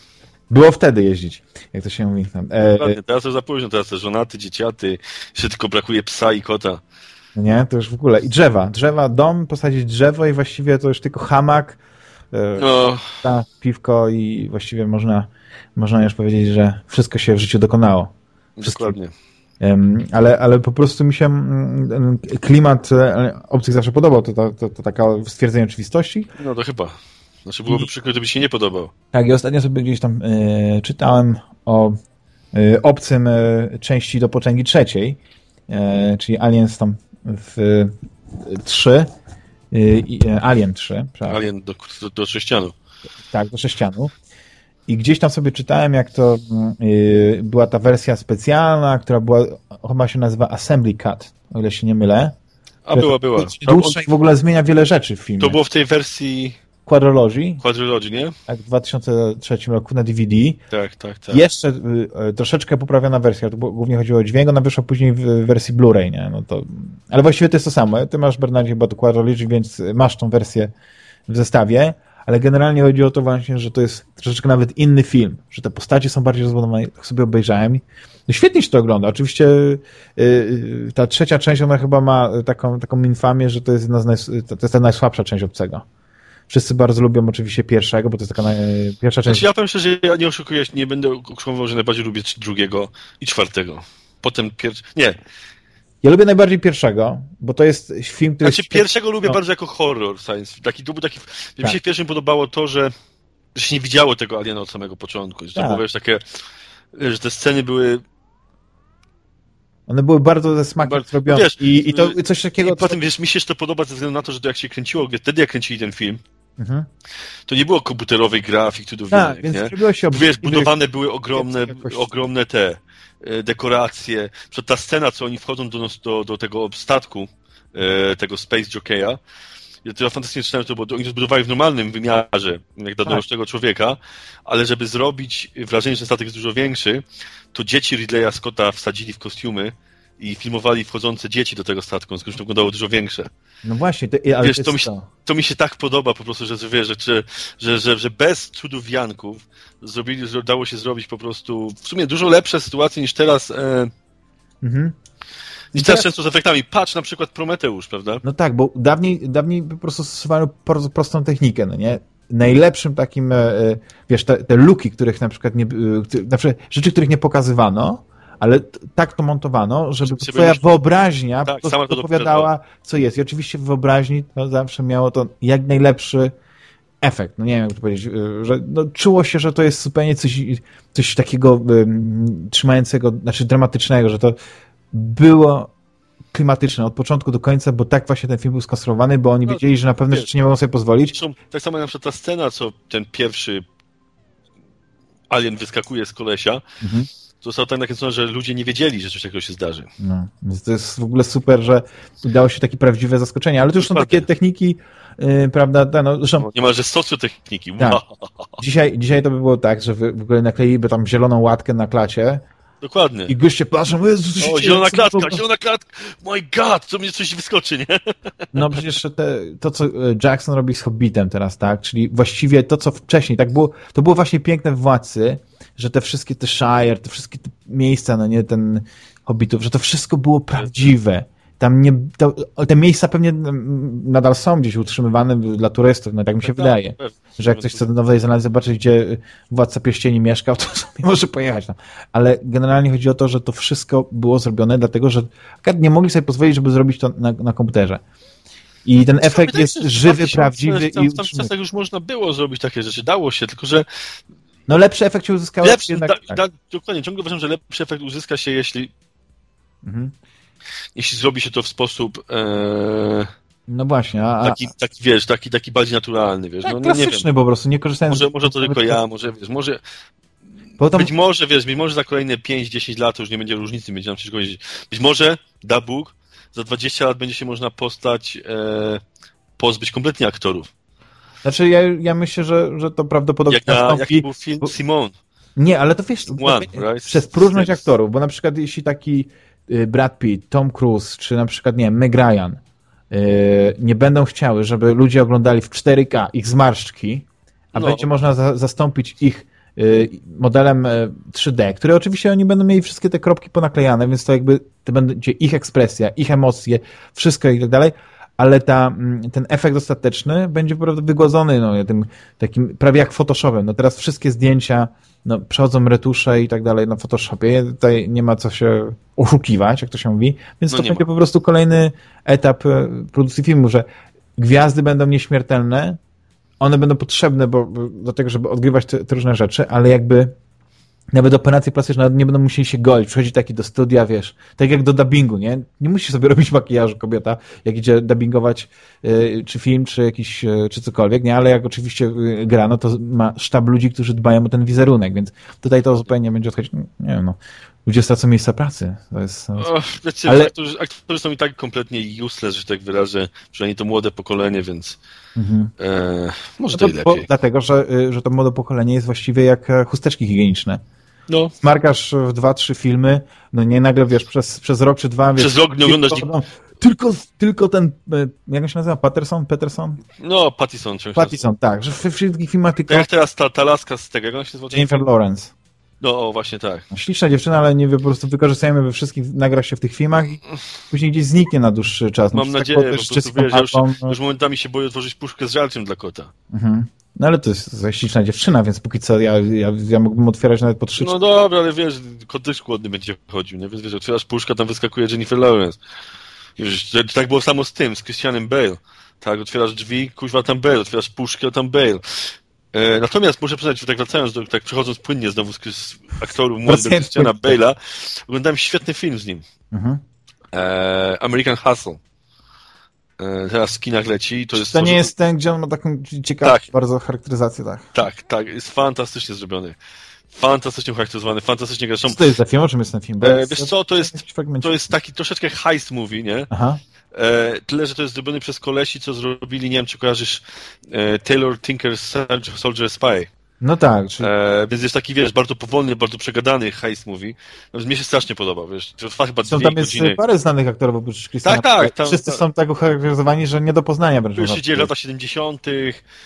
Było wtedy jeździć, jak to się mówi. E, teraz już za późno, teraz to żonaty, dzieciaty, jeszcze tylko brakuje psa i kota. No nie, to już w ogóle. I drzewa, drzewa, dom, posadzić drzewo i właściwie to już tylko hamak, e, no. ta, piwko i właściwie można, można już powiedzieć, że wszystko się w życiu dokonało. Wszystko. Dokładnie. Ale, ale po prostu mi się mm, klimat e, obcych zawsze podobał, to, to, to, to taka stwierdzenie oczywistości. No to chyba. Znaczy byłoby I... przykro, gdyby się nie podobał. Tak, i ostatnio sobie gdzieś tam y, czytałem o y, obcym y, części do potęgi trzeciej, czyli Aliens tam w 3, Alien 3. Alien do, do, do sześcianu. Tak, do sześcianu. I gdzieś tam sobie czytałem, jak to yy, była ta wersja specjalna, która była, chyba się nazywa Assembly Cut, o ile się nie mylę. A była, była. Dłuższa i w ogóle zmienia wiele rzeczy w filmie. To było w tej wersji... Quadrology. Quadrology, nie? Tak, w 2003 roku na DVD. Tak, tak, tak. Jeszcze y, troszeczkę poprawiona wersja, to głównie chodziło o dźwięk, ona wyszła później w wersji Blu-ray, nie? No to... Ale właściwie to jest to samo. Ty masz, Bernardzie, chyba to Quadrology, więc masz tą wersję w zestawie ale generalnie chodzi o to właśnie, że to jest troszeczkę nawet inny film, że te postacie są bardziej rozbudowane, tak sobie obejrzałem. No świetnie się to ogląda. Oczywiście yy, ta trzecia część, ona chyba ma taką, taką infamię, że to jest, jedna z to jest ta najsłabsza część Obcego. Wszyscy bardzo lubią oczywiście pierwszego, bo to jest taka naj, pierwsza część. Znaczy ja powiem szczerze, ja nie oszukuję, nie będę okłamywał, że najbardziej lubię drugiego i czwartego. Potem pierwszy... Nie, ja lubię najbardziej pierwszego, bo to jest film, który... Znaczy pierwszego lubię no. bardzo jako horror science. Taki, to był taki... Tak. Mi się w pierwszym podobało to, że, że się nie widziało tego aliena od samego początku. Że to tak. było takie... Że te sceny były one były bardzo ze smakiem bardzo, zrobione. Wiesz, I, I to coś takiego... I potem, wiesz, mi się to podoba ze względu na to, że to jak się kręciło, wtedy jak kręcili ten film, mhm. to nie było komputerowej grafik, cudownych, tak, nie? Się wiesz, budowane były ogromne, ogromne te dekoracje. Przed ta scena, co oni wchodzą do, do, do tego statku, e, tego Space Jockey'a, ja to fantastycznie czytałem, to, bo oni to zbudowali w normalnym wymiarze, jak dla tak. dorosłego człowieka, ale żeby zrobić wrażenie, że statek jest dużo większy, to dzieci Ridleya Scotta wsadzili w kostiumy i filmowali wchodzące dzieci do tego statku, więc to wyglądało dużo większe. No właśnie, to, ale wiesz, to, mi, to mi się tak podoba po prostu, że wiesz, że, że, że, że bez cudów Janków zrobili, dało się zrobić po prostu w sumie dużo lepsze sytuacje niż teraz. E, mhm. Niż teraz często z efektami. Patrz na przykład Prometeusz, prawda? No tak, bo dawniej, dawniej po prostu stosowano bardzo prostą technikę, no nie? Najlepszym takim, e, e, wiesz, te, te luki, których na przykład nie, e, na przykład rzeczy, których nie pokazywano, ale tak to montowano, żeby twoja wyobraźnia tak, opowiadała, co jest. I oczywiście w wyobraźni to zawsze miało to jak najlepszy efekt, no nie wiem jak to powiedzieć, y, że no, czuło się, że to jest zupełnie coś, coś takiego um, trzymającego, znaczy dramatycznego, że to było klimatyczne od początku do końca, bo tak właśnie ten film był skonstruowany, bo oni no, wiedzieli, że na pewne rzeczy nie mogą sobie pozwolić. Zresztą, tak samo na przykład ta scena, co ten pierwszy alien wyskakuje z kolesia, mhm. Zostało tak nakręcone, że ludzie nie wiedzieli, że coś takiego się zdarzy. No, więc to jest w ogóle super, że udało się takie prawdziwe zaskoczenie, ale to już są takie techniki, yy, prawda, ta, no, zresztą... No, niemalże socjotechniki. Tak. Dzisiaj, dzisiaj to by było tak, że w ogóle nakleiliby tam zieloną łatkę na klacie, Dokładnie. I goście patrzą, Jezu, co O, zielona klatka, zielona klatka, my god, co mnie coś wyskoczy, nie? (laughs) No przecież te, to, co e, Jackson robi z Hobbitem teraz, tak, czyli właściwie to, co wcześniej, tak było, to było właśnie piękne w Władcy, że te wszystkie te Shire, te wszystkie te miejsca, no nie, ten Hobbitów, że to wszystko było prawdziwe. Tam nie, to, te miejsca pewnie nadal są gdzieś utrzymywane dla turystów, no tak mi się tak, wydaje. Tak, że jak ktoś chce do Nowej Zelandii zobaczyć, gdzie Władca Pierścieni mieszkał, to (laughs) sobie może pojechać tam. Ale generalnie chodzi o to, że to wszystko było zrobione dlatego, że nie mogli sobie pozwolić, żeby zrobić to na, na komputerze. I ten efekt jest żywy, prawdziwy. i w tamtych czasach już można było zrobić takie rzeczy, dało się, tylko że no lepszy efekt się uzyskał. Lepszy, jednak, da, tak. da, dokładnie, ciągle uważam, że lepszy efekt uzyska się, jeśli mhm jeśli zrobi się to w sposób e... no właśnie, a, taki, taki, wiesz, taki, taki bardziej naturalny, wiesz. Tak, no, klasyczny nie wiem. po prostu, nie korzystając Może, może to tylko ja, może, wiesz, może tam... być może, wiesz, być może za kolejne 5-10 lat to już nie będzie różnicy, będzie nam przecież powiedzieć. Być może, da Bóg, za 20 lat będzie się można postać e, pozbyć kompletnie aktorów. Znaczy, ja, ja myślę, że, że to prawdopodobnie Jak, na, jaki był film Simon. Nie, ale to wiesz, One, right? przez próżność aktorów, bo na przykład jeśli taki Brad Pitt, Tom Cruise, czy na przykład, nie wiem, Meg Ryan y, nie będą chciały, żeby ludzie oglądali w 4K ich zmarszczki, a no. będzie można za zastąpić ich y, modelem 3D, które oczywiście oni będą mieli wszystkie te kropki ponaklejane, więc to jakby to będzie ich ekspresja, ich emocje, wszystko i tak dalej, ale ta, mm, ten efekt ostateczny będzie po prostu wygładzony no, tym takim prawie jak Photoshopem. No teraz wszystkie zdjęcia no, przechodzą retusze i tak dalej na Photoshopie. Tutaj nie ma co się oszukiwać, jak to się mówi, więc no to będzie ma. po prostu kolejny etap e, produkcji filmu, że gwiazdy będą nieśmiertelne, one będą potrzebne bo, do tego, żeby odgrywać te, te różne rzeczy, ale jakby nawet operacje plastyczne nie będą musieli się golić. Przychodzi taki do studia, wiesz, tak jak do dubbingu, nie? Nie musi sobie (laughs) robić makijażu kobieta, jak idzie dubbingować y, czy film, czy jakiś, y, czy cokolwiek, nie? Ale jak oczywiście y, gra, no to ma sztab ludzi, którzy dbają o ten wizerunek, więc tutaj to zupełnie będzie odchodzić, nie wiem, no. Ludzie stracą miejsca pracy. To jest, to jest... wiecie, ale... aktorzy, aktorzy są i tak kompletnie useless, że tak wyrażę, przynajmniej to młode pokolenie, więc mhm. e, może no to, to i lepiej. Bo, dlatego, że, że to młode pokolenie jest właściwie jak e, chusteczki higieniczne. No. Smarkasz w dwa, trzy filmy, no nie nagle, wiesz, przez, przez rok czy dwa... Przez rok nie oglądasz... No, tylko, tylko ten, e, jak on się nazywa, Patterson? Peterson? No, Pattison. Pattison, tak, że we wszystkich filmach tylko... Tak jak teraz ta, ta laska z tego, jak on się nazywa? Jennifer Lawrence. No, o, właśnie tak. No, śliczna dziewczyna, ale nie po prostu wykorzystajemy we wszystkich, nagra się w tych filmach i później gdzieś zniknie na dłuższy czas. Mam no, nadzieję, tak, po prostu, wiesz, już, no. już momentami się boję otworzyć puszkę z żarciem dla kota. Mhm. No ale to jest śliczna dziewczyna, więc póki co ja, ja, ja mógłbym otwierać nawet po trzy. No dobra, ale wiesz, kot też głodny będzie chodził, nie? Więc wiesz, otwierasz puszkę, tam wyskakuje Jennifer Lawrence. Wiesz, tak było samo z tym, z Christianem Bale. Tak, otwierasz drzwi, kuźwa tam Bale, otwierasz puszkę, tam Bale. E, natomiast muszę przyznać, że tak wracając, do, tak przechodząc płynnie znowu z, z aktorów młodego Christiana Bale'a, oglądałem świetny film z nim. Mhm. E, American Hustle. E, teraz w kinach leci. To, jest to nie jest ten, gdzie on ma taką ciekawą tak. bardzo charakteryzację, tak? Tak, tak. Jest fantastycznie zrobiony. Fantastycznie charakteryzowany, fantastycznie gra. Co to jest za film? O czym jest ten film? E, wiesz co, to jest, to jest taki troszeczkę heist movie, nie? Aha. E, tyle, że to jest zrobiony przez kolesi, co zrobili, nie wiem, czy kojarzysz e, Taylor Tinker Soldier Spy. No tak. Czyli... E, więc jest taki, wiesz, bardzo powolny, bardzo przegadany heist. No, mnie się strasznie podoba, wiesz. Trwa chyba są tam jest godziny. parę znanych aktorów oprócz Christiana. Tak, tak. Tam, Wszyscy są tak ucharakteryzowani, że nie do poznania wręcz. Już się dzieje lata 70.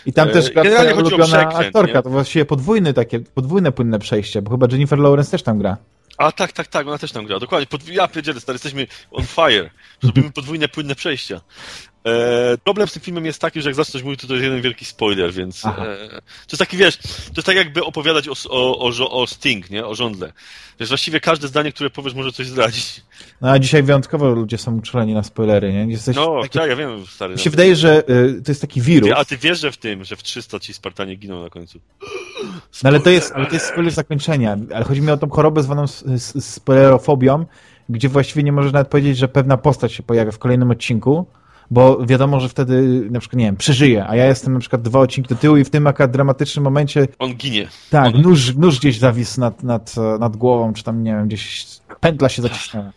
I tam też gra twoja ulubiona aktorka. Nie? To właściwie podwójne takie, podwójne płynne przejście, bo chyba Jennifer Lawrence też tam gra. A tak, tak, tak, ona też tam gra. Dokładnie. Pod... Ja pierdzielę, stary, jesteśmy on fire. (laughs) Zrobimy podwójne, płynne przejścia. E, problem z tym filmem jest taki, że jak zaczniesz mówić, to to jest jeden wielki spoiler, więc e, to jest taki, wiesz, to jest tak jakby opowiadać o, o, o, o Sting, nie? O żądle. Wiesz, właściwie każde zdanie, które powiesz, może coś zdradzić. No a dzisiaj wyjątkowo ludzie są uczuleni na spoilery, nie? Jesteś no, taki... tak, ja wiem, stary. Mi się wydaje, że y, to jest taki wirus. A ty wiesz, że w tym, że w 300 ci Spartanie giną na końcu. (gasps) No ale to jest, ale to jest spoiler zakończenia. Ale chodzi mi o tą chorobę zwaną spoilerofobią, gdzie właściwie nie możesz nawet powiedzieć, że pewna postać się pojawia w kolejnym odcinku, bo wiadomo, że wtedy na przykład, nie wiem, przeżyje, a ja jestem na przykład dwa odcinki do tyłu i w tym akurat dramatycznym momencie... On ginie. Tak, On... Nóż, nóż gdzieś zawisł nad, nad, nad głową, czy tam, nie wiem, gdzieś pętla się zacisnęła.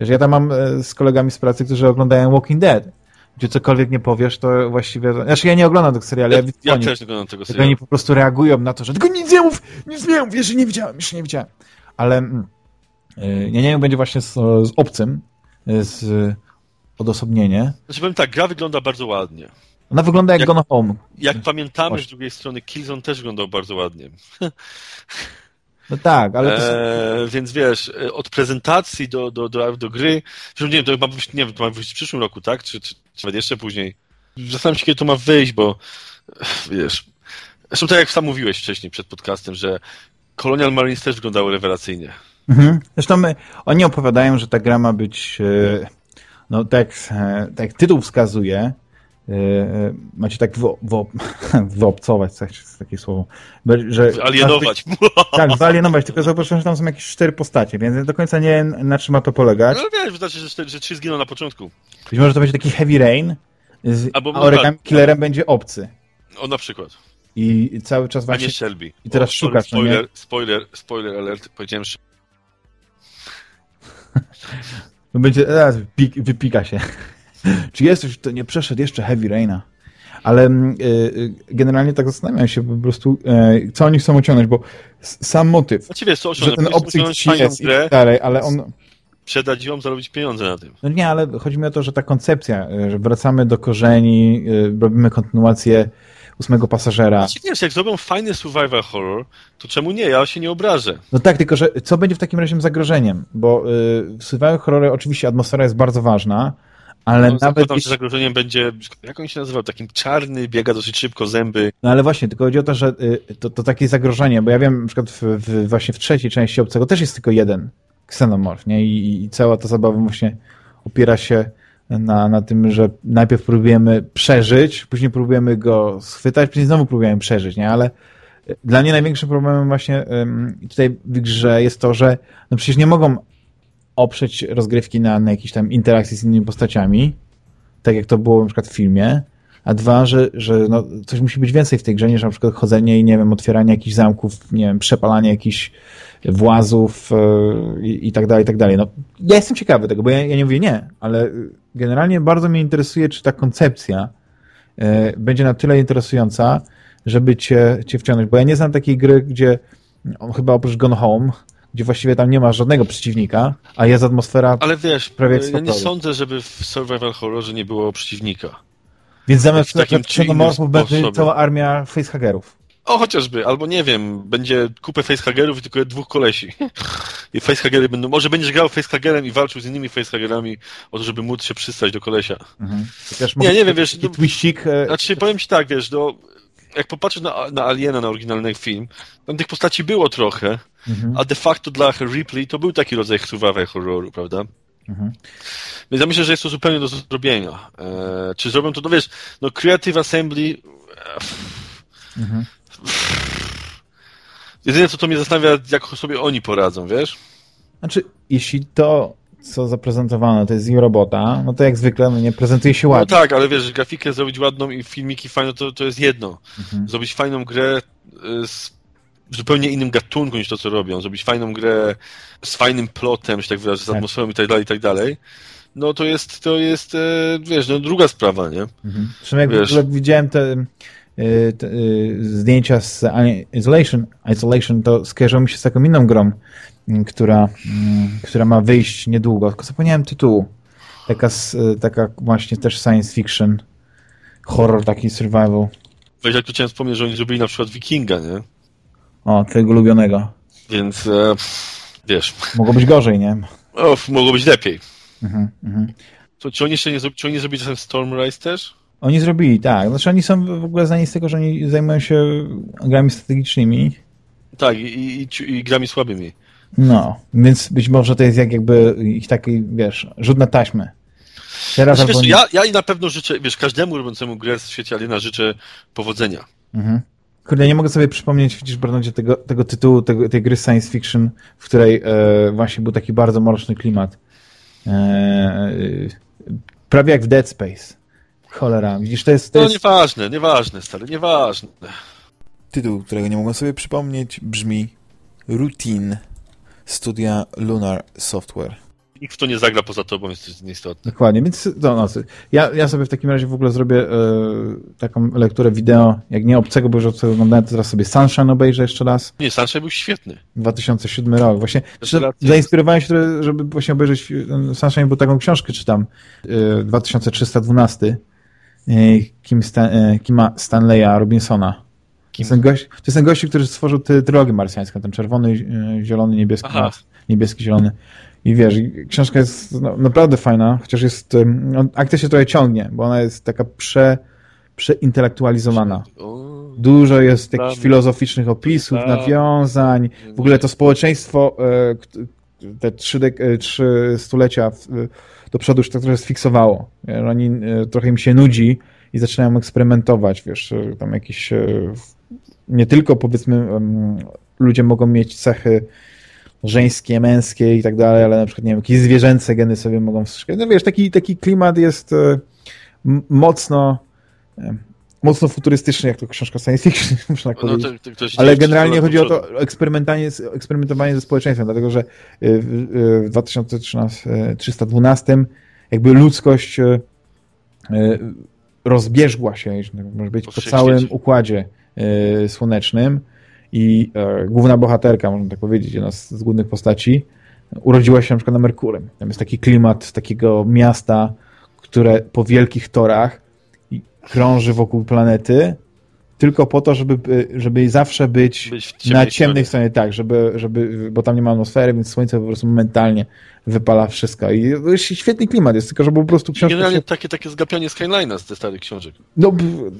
Wiesz, ja tam mam e, z kolegami z pracy, którzy oglądają Walking Dead, gdzie cokolwiek nie powiesz, to właściwie... Znaczy ja nie oglądam tego serialu, ja, ja, ja też nie oglądam tego serialu. Oni po prostu reagują na to, że tylko nic nie mów, nic nie mów, że nie widziałem, jeszcze nie widziałem. Ale ja nie wiem, będzie właśnie z, z obcym, e, z odosobnienie. Znaczy powiem tak, gra wygląda bardzo ładnie. Ona wygląda jak, jak Gone Home. Jak pamiętamy, z drugiej strony Killzone też wyglądał bardzo ładnie. (laughs) No tak, ale to... eee, Więc wiesz, e, od prezentacji do, do, do, do gry, nie wiem, to ma wyjść, nie wiem, to ma wyjść w przyszłym roku, tak? Czy, czy, czy nawet jeszcze później? Zastanawiam się, kiedy to ma wyjść, bo wiesz, zresztą tak jak sam mówiłeś wcześniej przed podcastem, że Colonial Marines też wyglądały rewelacyjnie. Mhm. Zresztą my, oni opowiadają, że ta gra ma być e, no tak, tak jak tytuł wskazuje, e, e, macie tak wo, wo, (laughs) wyobcować, tak, takie słowo. Że Alienować. (laughs) Tak, wyalienować, tylko zauważyłem, że tam są jakieś cztery postacie, więc do końca nie wiem, na czym ma to polegać. No wiesz, znaczy, że, że trzy zginą na początku. Być może to będzie taki Heavy Rain, z, Albo, a Origami tak. Killerem będzie obcy. O, na przykład. I cały czas właśnie... A nie Shelby. I teraz o, szukasz, spoiler, spoiler, spoiler alert, powiedziałem, że no będzie, teraz wypika się. (laughs) Czy jest coś, kto nie przeszedł jeszcze Heavy Raina? Ale y, generalnie tak zastanawiam się po prostu, y, co oni chcą osiągnąć, bo sam motyw, Właściwie co że ten obcy gdzieś jest i tak dalej, ale on... Przedać ją, zarobić pieniądze na tym. No nie, ale chodzi mi o to, że ta koncepcja, że wracamy do korzeni, robimy kontynuację ósmego pasażera. Znaczy, wiesz, jak zrobią fajny survival horror, to czemu nie? Ja się nie obrażę. No tak, tylko że co będzie w takim razie zagrożeniem? Bo y, w survival horror oczywiście atmosfera jest bardzo ważna, ale no, nawet... Jeśli... zagrożeniem będzie, jak on się nazywał, takim czarny, biega dosyć szybko, zęby. No ale właśnie, tylko chodzi o to, że y, to, to takie zagrożenie, bo ja wiem, na przykład w, w, właśnie w trzeciej części Obcego też jest tylko jeden ksenomorf, nie? I, i cała ta zabawa właśnie opiera się na, na tym, że najpierw próbujemy przeżyć, później próbujemy go schwytać, później znowu próbujemy przeżyć, nie? Ale dla mnie największym problemem właśnie tutaj w grze jest to, że no przecież nie mogą oprzeć rozgrywki na, na jakiejś tam interakcji z innymi postaciami, tak jak to było na przykład w filmie, a dwa, że, że no, coś musi być więcej w tej grze niż na przykład chodzenie i nie wiem, otwieranie jakichś zamków, nie wiem, przepalanie jakichś włazów yy, i, i tak dalej, i tak dalej. No, ja jestem ciekawy tego, bo ja, ja nie mówię nie, ale generalnie bardzo mnie interesuje, czy ta koncepcja yy, będzie na tyle interesująca, żeby cię, cię wciągnąć, bo ja nie znam takiej gry, gdzie on chyba oprócz Gone Home, gdzie właściwie tam nie ma żadnego przeciwnika, a jest atmosfera Ale wiesz, prawie ja nie sądzę, żeby w survival horrorze nie było przeciwnika. Więc zamiast takim xenomorfów będzie cała armia facehagerów. O, chociażby, albo nie wiem, będzie kupę facehagerów i tylko dwóch kolesi. I facehagery będą, może będziesz grał facehagerem i walczył z innymi facehagerami o to, żeby móc się przystać do kolesia. Mhm. Nie, nie wiem, wiesz... No, twiścik, e... Znaczy, powiem ci tak, wiesz, no, jak popatrzysz na, na Aliena, na oryginalny film, tam tych postaci było trochę, mhm. a de facto dla Ripley to był taki rodzaj survival horroru, prawda? Mhm. Więc ja myślę, że jest to zupełnie do zrobienia. E, czy zrobią to, no wiesz, no Creative Assembly mhm. Jedyne co to mnie zastanawia, jak sobie oni poradzą, wiesz? Znaczy, jeśli to co zaprezentowano, to jest ich robota, no to jak zwykle no nie prezentuje się ładnie. No tak, ale wiesz, grafikę zrobić ładną i filmiki fajne, to, to jest jedno. Mhm. Zrobić fajną grę y, z w zupełnie innym gatunku niż to, co robią. Zrobić fajną grę z fajnym plotem, że tak wyrażę, z tak. atmosferą i tak dalej, i tak dalej. No to jest, to jest, e, wiesz, no druga sprawa, nie? Mhm. Zresztą jak wiesz. widziałem te, te, zdjęcia z Isolation, Isolation, to skojarzyło mi się z taką inną grą, która, która ma wyjść niedługo, tylko zapomniałem tytułu. Taka, taka właśnie też science fiction, horror, taki survival. Weź, jak tu chciałem wspomnieć, że oni zrobili na przykład Wikinga, nie? O, twojego ulubionego. Więc e, wiesz. Mogło być gorzej, nie? O, mogło być lepiej. Mhm, mhm. To, czy, oni jeszcze nie, czy oni nie zrobili czasem Storm Rise też? Oni zrobili, tak. Znaczy oni są w ogóle znani z tego, że oni zajmują się grami strategicznymi. Tak, i, i, i grami słabymi. No, więc być może to jest jak jakby ich taki, wiesz, rzut na taśmę. Teraz znaczy, wiesz, ja, ja i na pewno życzę, wiesz, każdemu robiącemu grę w świecie Aliena życzę powodzenia. Mhm. Kurde, nie mogę sobie przypomnieć, widzisz, Bernardzie, tego, tego tytułu, tego, tej gry science fiction, w której e, właśnie był taki bardzo mroczny klimat. E, e, prawie jak w Dead Space. Cholera, widzisz, to jest... To no jest... nieważne, nieważne, stary, nieważne. Tytuł, którego nie mogę sobie przypomnieć, brzmi Routine studia Lunar Software nikt w to nie zagra poza tobą, jest to nieistotne. Dokładnie, więc no, no, ja, ja sobie w takim razie w ogóle zrobię e, taką lekturę wideo, jak nie obcego, bo już obcego oglądałem, to teraz sobie Sunshine obejrzę jeszcze raz. Nie, Sunshine był świetny. 2007 rok. Właśnie zainspirowałem się, żeby właśnie obejrzeć Sunshine, bo taką książkę czytam, e, 2312 e, Kim Stan, e, Kima Stanleya Robinsona. Kim? To, jest gość, to jest ten gościu, który stworzył trylogię marsjańską, ten czerwony, e, zielony, niebieski, niebieski, zielony. I wiesz, książka jest no, naprawdę fajna, chociaż jest, no, akcja się trochę ciągnie, bo ona jest taka prze, przeintelektualizowana. Dużo jest jakichś filozoficznych opisów, tak. nawiązań, w ogóle to społeczeństwo e, te trzy, e, trzy stulecia do przodu już tak trochę sfiksowało. Oni e, trochę im się nudzi i zaczynają eksperymentować, wiesz, tam jakieś nie tylko powiedzmy ludzie mogą mieć cechy żeńskie, męskie i tak dalej, ale na przykład, nie wiem, jakieś zwierzęce geny sobie mogą wstrzymać. No wiesz, taki, taki klimat jest e, mocno e, mocno futurystyczny, jak to książka science fiction, (laughs) można no, powiedzieć. To, to, to ale generalnie chodzi o to eksperymentowanie, eksperymentowanie ze społeczeństwem, dlatego że w 2312 jakby ludzkość rozbierzgła się, może być, po całym układzie słonecznym i e, główna bohaterka, można tak powiedzieć, jedna z, z głównych postaci, urodziła się na przykład na Merkurym. Tam jest taki klimat takiego miasta, które po wielkich torach krąży wokół planety, tylko po to, żeby, żeby zawsze być, być na ciemnej stronie, tak, żeby, żeby, bo tam nie ma atmosfery, więc słońce po prostu momentalnie wypala wszystko. I świetny klimat jest, tylko że po prostu książka... Generalnie się... takie, takie zgapianie Skyline'a z tych starych książek. No,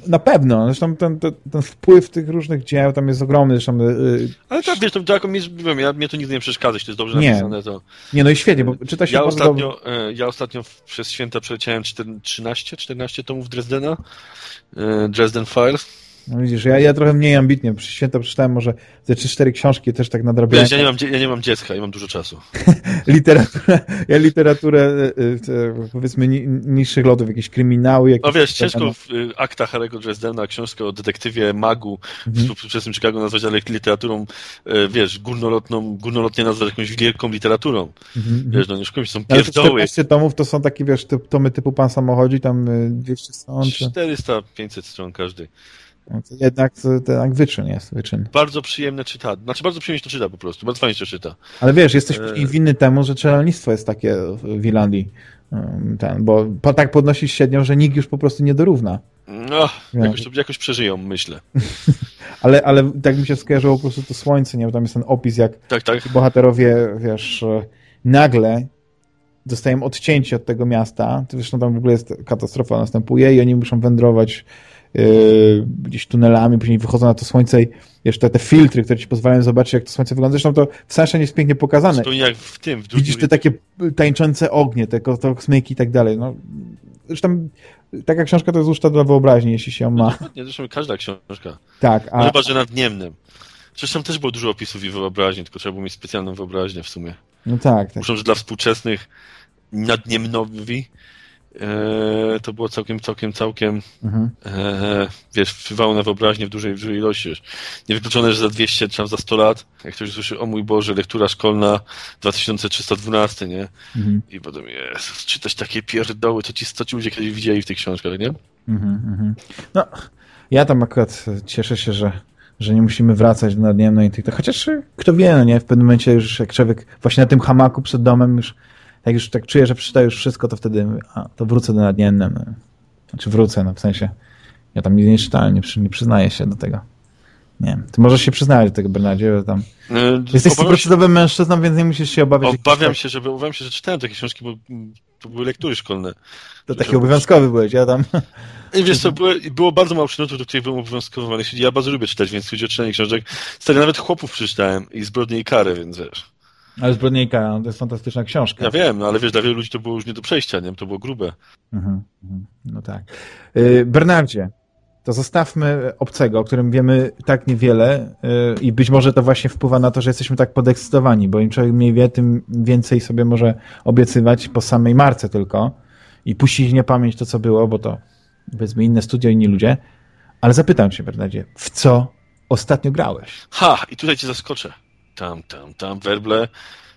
na pewno. Zresztą ten, ten, ten wpływ tych różnych dzieł tam jest ogromny. Zresztą, yy... Ale tak, wiesz, to, to jako mi, ja, mnie to nigdy nie przeszkadza, to jest dobrze nie. napisane. To... Nie, no i świetnie, bo czyta się... Ja ostatnio, do... E, ja ostatnio przez święta przeleciałem 13, 14 tomów Dresdena, e, Dresden Files no widzisz, ja, ja trochę mniej ambitnie. Przy święto przeczytałem może ze 3-4 książki też tak nadrabiałem. ja nie, mam, ja nie mam dziecka, ja mam dużo czasu. (laughs) literaturę, ja literaturę e, e, powiedzmy niższych lotów, jakieś kryminały. Jakieś no wiesz, ciężko w y, akta Harry'ego Dresdena książkę o detektywie magu mhm. w współczesnym Chicago nazwać ale literaturą, e, wiesz, górnolotną, górnolotnie nazwać jakąś wielką literaturą. Mhm. mhm. Wiesz, no nie szkoda, są pierdoły. 14 tomów to są takie, wiesz, tomy typu Pan Samochodzi, tam 200 stron. 400-500 stron każdy. No to jednak to, to jednak wyczyn jest, wyczyn. Bardzo przyjemne czyta. Znaczy bardzo przyjemnie to czyta po prostu, bardzo fajnie się czyta. Ale wiesz, jesteś e... winny temu, że czelalnictwo jest takie w Irlandii. Ten, bo tak podnosisz średnią, że nikt już po prostu nie dorówna. No, jakoś, jakoś przeżyją, myślę. (laughs) ale, ale tak mi się skojarzyło po prostu to słońce, nie? Bo tam jest ten opis, jak tak, tak. bohaterowie, wiesz, nagle dostają odcięcie od tego miasta. Zresztą tam w ogóle jest katastrofa następuje i oni muszą wędrować Yy, gdzieś tunelami, później wychodzą na to słońce i jeszcze te, filtry, które ci pozwalają zobaczyć, jak to słońce wygląda. Zresztą to w Sunshine jest pięknie pokazane. Jak w tym. W Widzisz te takie tańczące ognie, te kosmyki i tak dalej. No, zresztą taka książka to jest uczta dla wyobraźni, jeśli się ją ma. Nie, zresztą każda książka. Tak. A... No chyba, że nad Niemnem. Zresztą też było dużo opisów i wyobraźni, tylko trzeba było mieć specjalną wyobraźnię w sumie. No tak. tak. Muszą, że dla współczesnych nadniemnowi E, to było całkiem, całkiem, całkiem, mhm. e, wiesz, wpływało na wyobraźnię w dużej, w dużej ilości. Niewykluczone, że za 200 czy za 100 lat, jak ktoś słyszy, o mój Boże, lektura szkolna 2312, nie? Mhm. I potem, Jezus, czytać takie pierdoły, to ci, co ci ludzie kiedyś widzieli w tych książkach, nie? Mhm, mhm. No, ja tam akurat cieszę się, że że nie musimy wracać do nadniemnej tych, chociaż kto wie, no nie, w pewnym momencie już jak człowiek właśnie na tym hamaku przed domem już jak już tak czuję, że przeczytam już wszystko, to wtedy a, to wrócę do nadniemnym. No. Znaczy wrócę, no w sensie ja tam nic nie czytałem, nie, przy, nie przyznaję się do tego. Nie wiem. Ty możesz się przyznać do tego, Bernardzie, że tam yy, jesteś stuprocentowym się... mężczyzną, więc nie musisz się obawiać. Obawiam się, żeby, obawiam się, że czytałem takie książki, bo to były lektury szkolne. To taki obowiązkowy byłeś, ja tam... I wiesz co, było, było bardzo mało przedmiotów, do których byłem obowiązkowany. Ja bardzo lubię czytać, więc chodzi o czytanie książek. Stary, nawet chłopów przeczytałem i Zbrodnie i Kary, więc wiesz. Ale Zbrodnie i Kara, to jest fantastyczna książka. Ja wiem, no, ale wiesz, dla wielu ludzi to było już nie do przejścia, nie? To było grube. Mhm, mhm. no tak. Yy, Bernardzie, to zostawmy obcego, o którym wiemy tak niewiele yy, i być może to właśnie wpływa na to, że jesteśmy tak podekscytowani, bo im człowiek mniej wie, tym więcej sobie może obiecywać po samej marce tylko i puścić nie pamięć to, co było, bo to powiedzmy inne studio, inni ludzie. Ale zapytam cię, Bernardzie, w co ostatnio grałeś? Ha! I tutaj cię zaskoczę. Tam, tam, tam, werble,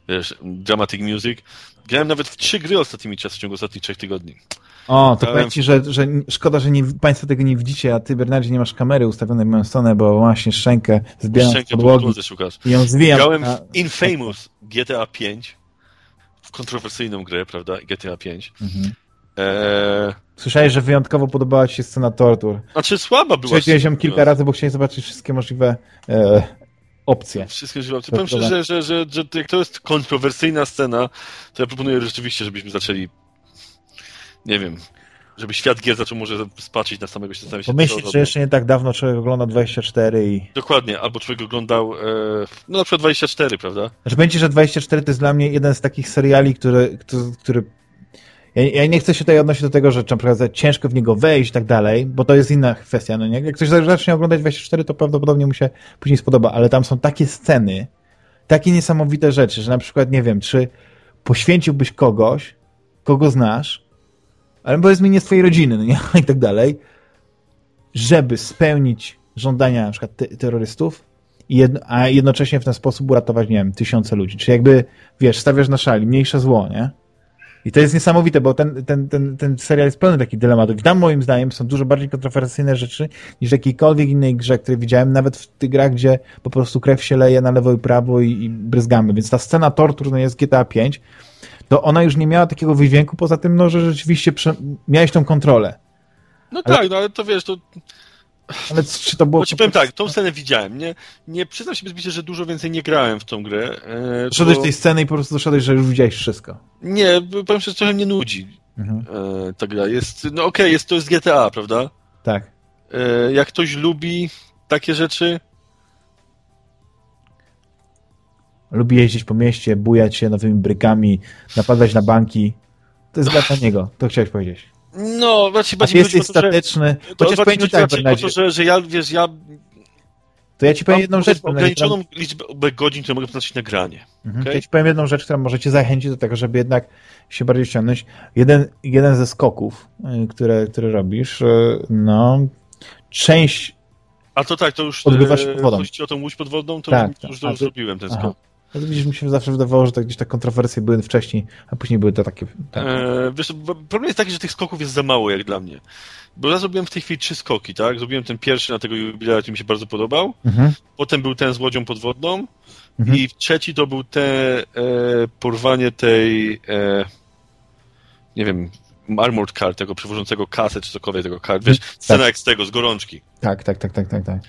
wiesz, dramatic music. Grałem nawet w trzy gry ostatnimi czasy w ciągu ostatnich trzech tygodni. O, to powiem ci, że, że szkoda, że nie, Państwo tego nie widzicie, a Ty, Bernardzie, nie masz kamery ustawionej w moją stronę, bo właśnie szczękę zbieram szczękę z podłogi i ją zwijam. Grałem w Infamous GTA 5, w kontrowersyjną grę, prawda, GTA 5. Mhm. Eee... Słyszałeś, że wyjątkowo podobała Ci się scena tortur. Znaczy słaba była. Przejdziesz ją kilka razy, bo chciałem zobaczyć wszystkie możliwe e, opcje. Wszystkie możliwe opcje. Powiem szczerze, że, że, że, że jak to jest kontrowersyjna scena, to ja proponuję rzeczywiście, żebyśmy zaczęli nie wiem, żeby świat gier zaczął może spaczyć na samego się. Pomyślić, że jeszcze nie tak dawno człowiek ogląda 24 i... Dokładnie, albo człowiek oglądał, e, no na przykład 24, prawda? Że będzie, że 24 to jest dla mnie jeden z takich seriali, który, który, który ja, ja, nie chcę się tutaj odnosić do tego, że na przykład ciężko w niego wejść i tak dalej, bo to jest inna kwestia, no nie? Jak ktoś zacznie oglądać 24, to prawdopodobnie mu się później spodoba, ale tam są takie sceny, takie niesamowite rzeczy, że na przykład, nie wiem, czy poświęciłbyś kogoś, kogo znasz, ale powiedzmy nie z twojej rodziny, no nie? (laughs) i tak dalej, żeby spełnić żądania na przykład ty terrorystów, jedno, a jednocześnie w ten sposób uratować, nie wiem, tysiące ludzi. Czyli jakby, wiesz, stawiasz na szali, mniejsze zło, nie? I to jest niesamowite, bo ten, ten, ten, ten serial jest pełny takich dylematów. I tam moim zdaniem są dużo bardziej kontrowersyjne rzeczy niż jakiejkolwiek innej grze, które widziałem, nawet w tych grach, gdzie po prostu krew się leje na lewo i prawo i, i bryzgamy. Więc ta scena tortur no jest GTA 5 to ona już nie miała takiego wydźwięku, poza tym, no, że rzeczywiście miałeś tą kontrolę. No ale... tak, no ale to wiesz, to... Ale czy to było... Bo ci powiem tak, tą scenę widziałem, nie, nie przyznam się bezbicie, że dużo więcej nie grałem w tą grę. E, doszedłeś to... tej sceny i po prostu doszedłeś, że już widziałeś wszystko. Nie, powiem szczerze, trochę mnie nudzi mhm. e, ta gra. Jest, no okej, okay, jest, to jest GTA, prawda? Tak. E, jak ktoś lubi takie rzeczy, lubi jeździć po mieście, bujać się nowymi brykami, napadać na banki. To jest dla (laughs) niego, to chciałeś powiedzieć. No, znaczy bardziej... Jesteś stateczny. To, Chociaż powiem ci tak, to, że, że ja, wiesz, ja... To ja ci powiem jedną rzecz. Ograniczoną która... liczbę godzin, które mogę przeznaczyć na granie. Mhm. Okay? Ja ci powiem jedną rzecz, która może cię zachęcić do tego, żeby jednak się bardziej ściągnąć. Jeden, jeden ze skoków, y, które, które robisz, y, no, część a to tak, to już odbywasz pod wodą. Jeśli o tą łódź podwodną, to tak, już, tak. już zrobiłem ten skok. Ale mi się zawsze wydawało, że to gdzieś te kontrowersje były wcześniej, a później były to takie... Tak. Eee, wiesz, problem jest taki, że tych skoków jest za mało, jak dla mnie. Bo ja zrobiłem w tej chwili trzy skoki, tak? Zrobiłem ten pierwszy na tego jubilea, który mi się bardzo podobał. Mhm. Potem był ten z łodzią podwodną. Mhm. I trzeci to był te e, porwanie tej... E, nie wiem, Armored Car, tego przewożącego kasę czy cokolwiek tego kart. Wiesz, tak. scena jak z tego, z gorączki. Tak, tak, tak, tak, tak, tak.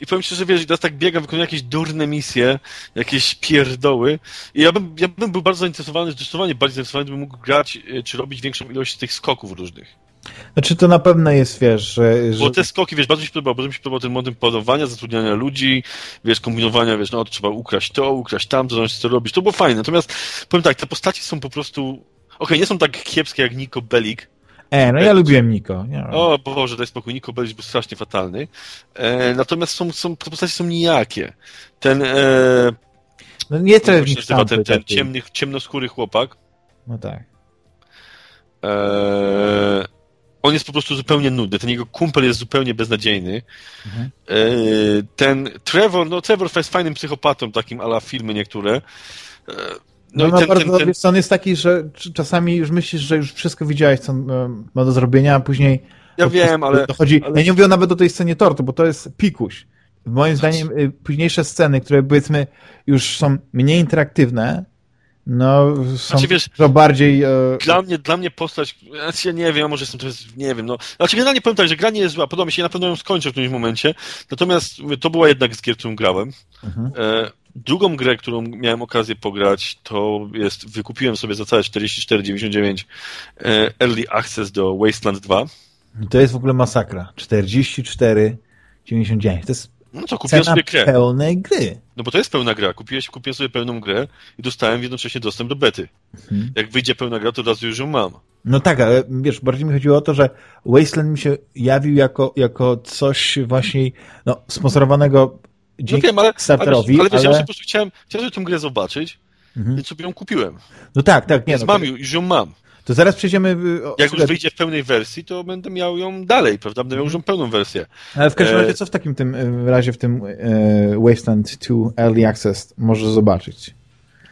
I powiem szczerze, wiesz, teraz tak biegam, wykonuję jakieś durne misje, jakieś pierdoły. I ja bym, ja bym był bardzo zainteresowany, zdecydowanie bardziej zainteresowany, gdybym mógł grać, e, czy robić większą ilość tych skoków różnych. Znaczy to na pewno jest, wiesz, że... Bo te skoki, wiesz, bardzo mi się podobało, bardzo mi się podobał ten model podawania, zatrudniania ludzi, wiesz, kombinowania, wiesz, no trzeba ukraść to, ukraść tamto, zacząć to robić, to było fajne. Natomiast, powiem tak, te postaci są po prostu, okej, okay, nie są tak kiepskie jak Nico Bellic, E, no ja lubiłem Niko. Nie o Boże, daj spokój, Niko Bellic był strasznie fatalny. E, natomiast są, są, te postacie są nijakie. Ten... E, no nie ten, ten, ten, ten ciemny, ciemnoskóry chłopak. No tak. E, on jest po prostu zupełnie nudny. Ten jego kumpel jest zupełnie beznadziejny. Mhm. E, ten Trevor, no Trevor jest fajnym psychopatą, takim ala filmy niektóre. E, no, no ten, bardzo, ten, ten... on jest taki, że czasami już myślisz, że już wszystko widziałeś, co ma do zrobienia, a później... Ja wiem, ale, dochodzi... ale... Ja nie mówię nawet o tej scenie tortu, bo to jest pikuś. Moim zdaniem y, późniejsze sceny, które powiedzmy już są mniej interaktywne, No, są znaczy, wiesz, to bardziej... E... Dla, mnie, dla mnie postać, ja nie wiem, może jestem jest, nie wiem, no. Znaczy generalnie powiem tak, że gra nie jest zła, podoba mi się, na pewno ją skończę w którymś momencie, natomiast to była jednak z gier, którą grałem. Mhm. E, drugą grę, którą miałem okazję pograć, to jest, wykupiłem sobie za całe 44,99 e, Early Access do Wasteland 2. To jest w ogóle masakra. 44,99. To jest no to kupiłem sobie grę. pełnej gry. No bo to jest pełna gra. Kupiłeś, kupiłem sobie pełną grę i dostałem jednocześnie dostęp do bety. Mhm. Jak wyjdzie pełna gra, to od razu już ją mam. No tak, ale wiesz, bardziej mi chodziło o to, że Wasteland mi się jawił jako, jako coś właśnie no, sponsorowanego dzięki no wiem, ale, starterowi. Ale, ale, wiesz, ale... ja po prostu chciałem, chciałem tę grę zobaczyć, mhm. więc sobie ją kupiłem. No tak, tak. Nie, więc no, mam już ją mam. To zaraz przejdziemy... Jak już wyjdzie w pełnej wersji, to będę miał ją dalej, prawda? Będę miał już pełną wersję. Ale w każdym razie, e, co w takim tym razie w tym e, Wasteland 2 Early Access możesz zobaczyć?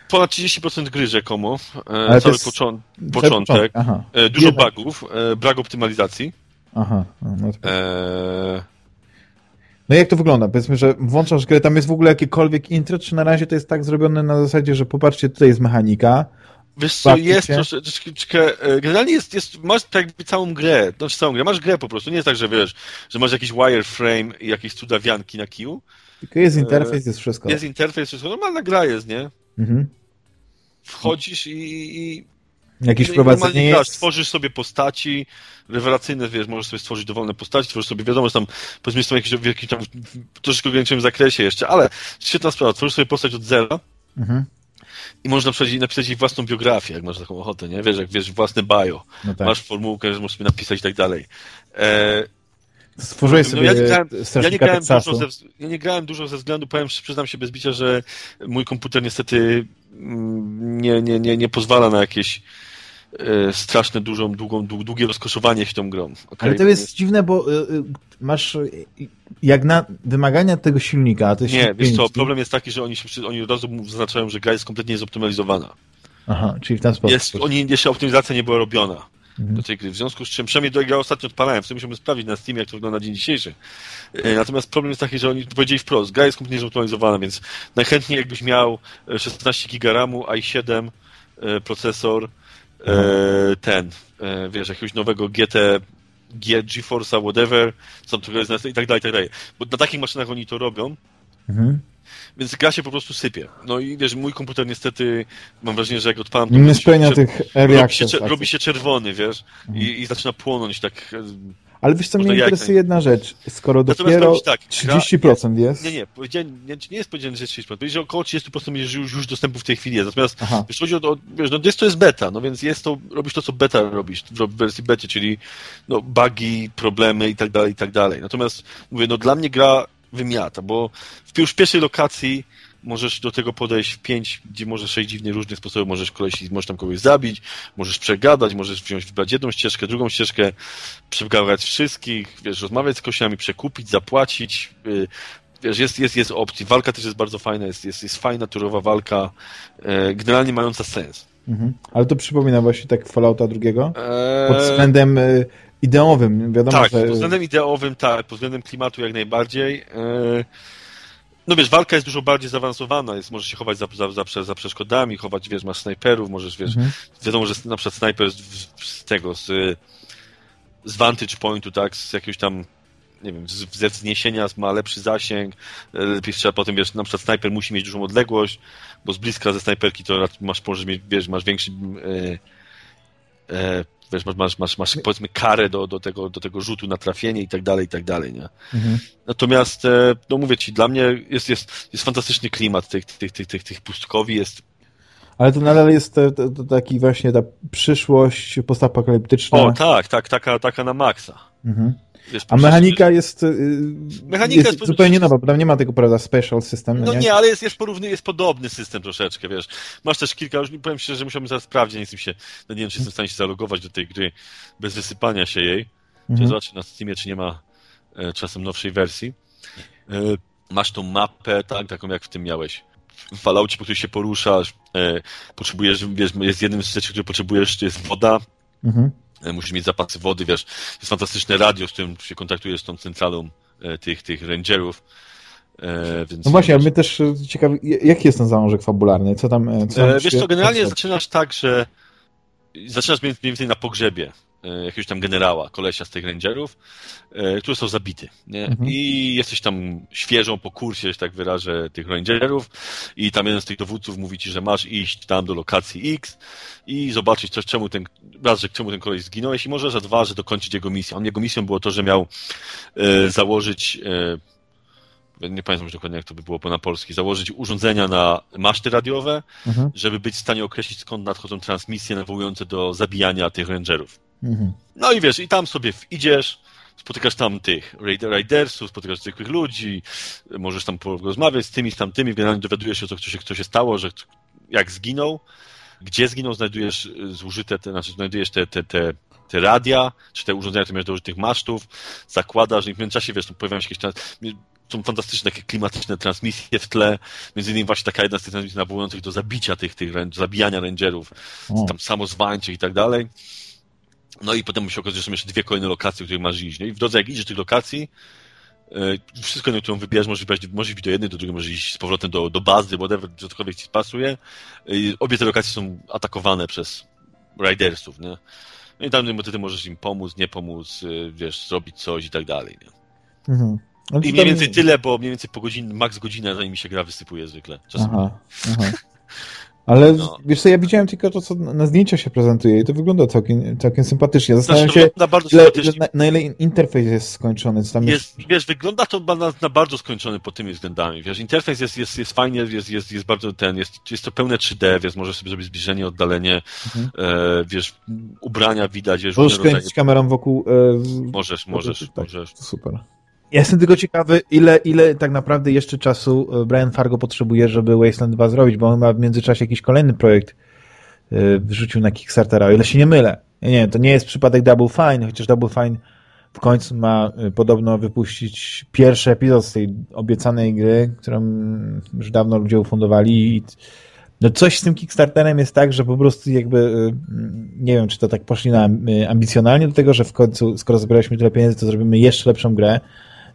Ponad 30% gry rzekomo, e, cały począ początek, e, dużo bugów, e, brak optymalizacji. Aha. No, e... no jak to wygląda? Powiedzmy, że włączasz grę, tam jest w ogóle jakiekolwiek intro, czy na razie to jest tak zrobione na zasadzie, że popatrzcie, tutaj jest mechanika, Wiesz co, jest troszeczkę, e, generalnie jest, jest, masz tak jakby całą grę, znaczy całą grę, masz grę po prostu, nie jest tak, że wiesz, że masz jakiś wireframe i jakieś cudawianki na kiju. Tylko jest interfejs, jest wszystko. Jest interfejs, wszystko, normalna gra jest, nie? Mhm. Wchodzisz i... i Jakieś prowadzenie jest. Tworzysz sobie postaci rewelacyjne, wiesz, możesz sobie stworzyć dowolne postaci, tworzysz sobie, wiadomo, że tam, powiedzmy, są jakieś w jakimś tam troszeczkę ograniczonym zakresie jeszcze, ale świetna sprawa, tworzysz sobie postać od zera, mhm i można napisać, jej własną biografię, jak masz taką ochotę, nie? Wiesz, jak wiesz, własne bio. No tak. Masz formułkę, że możesz sobie napisać i tak dalej. E, Stworzyłeś sobie no, ja nie grałem, ja nie grałem dużo ze, ja nie grałem dużo ze względu, powiem, przyznam się bez bicia, że mój komputer niestety mm, nie, nie, nie, nie pozwala na jakieś straszne, dużą, długą, długie rozkoszowanie się tą grą. Okay? Ale to jest dziwne, bo y, y, masz jak na wymagania tego silnika... To nie, wiesz co, problem jest taki, że oni, oni od razu zaznaczają, że gra jest kompletnie niezoptymalizowana. Aha, czyli w ten sposób. Jest, oni, jeszcze optymalizacja nie była robiona mhm. do tej gry. W związku z czym, przynajmniej do ja ostatnio odpalałem, w tym musiałbym sprawdzić na Steamie, jak to wygląda na dzień dzisiejszy. E, natomiast problem jest taki, że oni powiedzieli wprost, gra jest kompletnie zoptymalizowana, więc najchętniej jakbyś miał 16 GB RAMu, i7 e, procesor, mhm. ten, wiesz, jakiegoś nowego GT GeForce'a, whatever, są to i tak dalej, i tak dalej. Bo na takich maszynach oni to robią, mhm. więc gra się po prostu sypie. No i wiesz, mój komputer niestety, mam wrażenie, że jak odpalam... Nie spełnia tych robi się, robi się czerwony, wiesz, mhm. i, i zaczyna płonąć tak ale wiesz co, mnie interesuje jedna rzecz. Skoro Natomiast dopiero tak, 30% gra... jest... Nie, nie, nie, nie jest powiedziane, że 30%. Powiedzieć, że około 30% jest już, już dostępu w tej chwili jest. Natomiast Aha. wiesz, chodzi o, wiesz, no jest to jest beta, no więc jest to, robisz to, co beta robisz w wersji bety, czyli no, bugi, problemy i tak dalej, i tak dalej. Natomiast mówię, no dla mnie gra wymiata, bo w już pierwszej lokacji możesz do tego podejść w pięć, gdzie możesz sześć dziwnych różnych sposobów, możesz koleś, możesz tam kogoś zabić, możesz przegadać, możesz wziąć, wybrać jedną ścieżkę, drugą ścieżkę, przegadać wszystkich, wiesz, rozmawiać z kościami, przekupić, zapłacić, yy, wiesz, jest, jest, jest opcji. Walka też jest bardzo fajna, jest, jest, jest fajna, turowa walka, yy, generalnie mająca sens. Mhm. Ale to przypomina właśnie tak Fallouta drugiego? Eee... Pod względem y, ideowym, wiadomo, tak, że... pod względem ideowym, tak, pod względem klimatu jak najbardziej. Yy, no wiesz, walka jest dużo bardziej zaawansowana, jest, możesz się chować za, za, za, za przeszkodami, chować, wiesz, masz snajperów, możesz, wiesz, mhm. wiadomo, że na przykład snajper z, z tego, z, z vantage pointu, tak, z jakiegoś tam nie wiem, ze wzniesienia ma lepszy zasięg, lepiej trzeba potem, wiesz, na przykład snajper musi mieć dużą odległość, bo z bliska ze snajperki to masz, możesz mieć, wiesz, masz większy e, e, wiesz, masz, masz, masz, masz powiedzmy karę do, do, tego, do tego rzutu na trafienie i tak dalej, i tak dalej, nie? Mhm. Natomiast, e, no mówię ci, dla mnie jest, jest, jest fantastyczny klimat tych, tych, tych, tych, tych pustkowi, jest ale to nadal jest to, to, to taki właśnie ta przyszłość postapokaliptyczna. O, tak, tak, taka, taka na maksa. Mhm. Wiesz, A mechanika jest, y, mechanika jest, jest zupełnie nowa, bo tam nie ma tego, prawda, special system. No nie, nie ale jest, jest, porówny, jest podobny system troszeczkę, wiesz. Masz też kilka, już powiem szczerze, że musiałbym zaraz sprawdzić, nie jestem się, no nie wiem, czy jestem w stanie się zalogować do tej gry bez wysypania się jej. Mhm. Czy zobaczę na Steamie, czy nie ma e, czasem nowszej wersji. E, masz tą mapę, tak, taką jak w tym miałeś. W Falloutie, po której się poruszasz, e, potrzebujesz, wiesz, jest jednym z rzeczy, które potrzebujesz, to jest woda, mhm musisz mieć zapasy wody, wiesz, jest fantastyczne radio, z którym się kontaktujesz z tą centralą e, tych, tych rangerów. E, więc no właśnie, ale mnie też ciekawi, jaki jest ten zalążek fabularny? Co tam... Co tam e, wiesz co, generalnie zaczynasz tak, że zaczynasz mniej więcej na pogrzebie E, jakiegoś tam generała, kolesia z tych rangerów, e, który został zabity. Mhm. I jesteś tam świeżą po kursie, że tak wyrażę, tych rangerów i tam jeden z tych dowódców mówi ci, że masz iść tam do lokacji X i zobaczyć coś, czemu ten, raz, że czemu ten koleś zginął, jeśli możesz, a dwa, że dokończyć jego misję. On, jego misją było to, że miał e, założyć e, nie pamiętam już dokładnie jak to by było po na polski, założyć urządzenia na maszty radiowe, mhm. żeby być w stanie określić skąd nadchodzą transmisje nawołujące do zabijania tych rangerów. Mhm. No i wiesz, i tam sobie idziesz, spotykasz tam tych ridersów, spotykasz zwykłych ludzi, możesz tam porozmawiać z tymi, z tamtymi, generalnie dowiadujesz się, co, co, się, co się stało, że jak zginął, gdzie zginął, znajdujesz zużyte, te, znaczy znajdujesz te, te, te, te radia, czy te urządzenia, które miałeś do tych masztów, zakładasz i w międzyczasie, wiesz, pojawiają się jakieś są fantastyczne takie klimatyczne transmisje w tle, między innymi właśnie taka jedna z tych transmisji nawołujących do zabicia tych, tych do zabijania rangerów, o. tam samozwańczych i tak dalej. No i potem się okazać, że są jeszcze dwie kolejne lokacje, które masz iść. No i w drodze, jak idziesz do tych lokacji, e, wszystko, na którą wybierzesz, możesz iść, możesz iść do jednej, do drugiej, możesz iść z powrotem do, do bazy, whatever, cokolwiek ci pasuje. I obie te lokacje są atakowane przez ridersów, nie? No i tam ty możesz im pomóc, nie pomóc, e, wiesz, zrobić coś i tak dalej, nie? Mhm. No I mniej więcej tyle, bo mniej więcej po godzinie, max godzinę, zanim mi się gra wysypuje zwykle. Czasem. Aha, aha. Ale no. wiesz co, ja widziałem tylko to, co na zdjęciach się prezentuje i to wygląda całkiem, całkiem sympatycznie. Zastanawiam znaczy, się, bardzo ile, ile, na, na, ile interfejs jest skończony. Jest, jest... Wiesz, wygląda to na, na, bardzo skończony pod tymi względami. Wiesz, interfejs jest, jest, jest fajnie, jest, jest, jest bardzo ten, jest, jest to pełne 3D, wiesz, możesz sobie zrobić zbliżenie, oddalenie, mhm. e, wiesz, ubrania widać, wiesz, Możesz kręcić kamerą wokół... E, możesz, możesz, tak, możesz. super. Ja jestem tylko ciekawy, ile, ile tak naprawdę jeszcze czasu e, Brian Fargo potrzebuje, żeby Wasteland 2 zrobić, bo on ma w międzyczasie jakiś kolejny projekt e, wrzucił na Kickstartera, o ile się nie mylę. Nie to nie jest przypadek Double Fine, chociaż Double Fine w końcu ma e, podobno wypuścić pierwszy epizod z tej obiecanej gry, którą już dawno ludzie ufundowali i no coś z tym Kickstarterem jest tak, że po prostu jakby nie wiem, czy to tak poszli na ambicjonalnie do tego, że w końcu, skoro zebraliśmy tyle pieniędzy, to zrobimy jeszcze lepszą grę,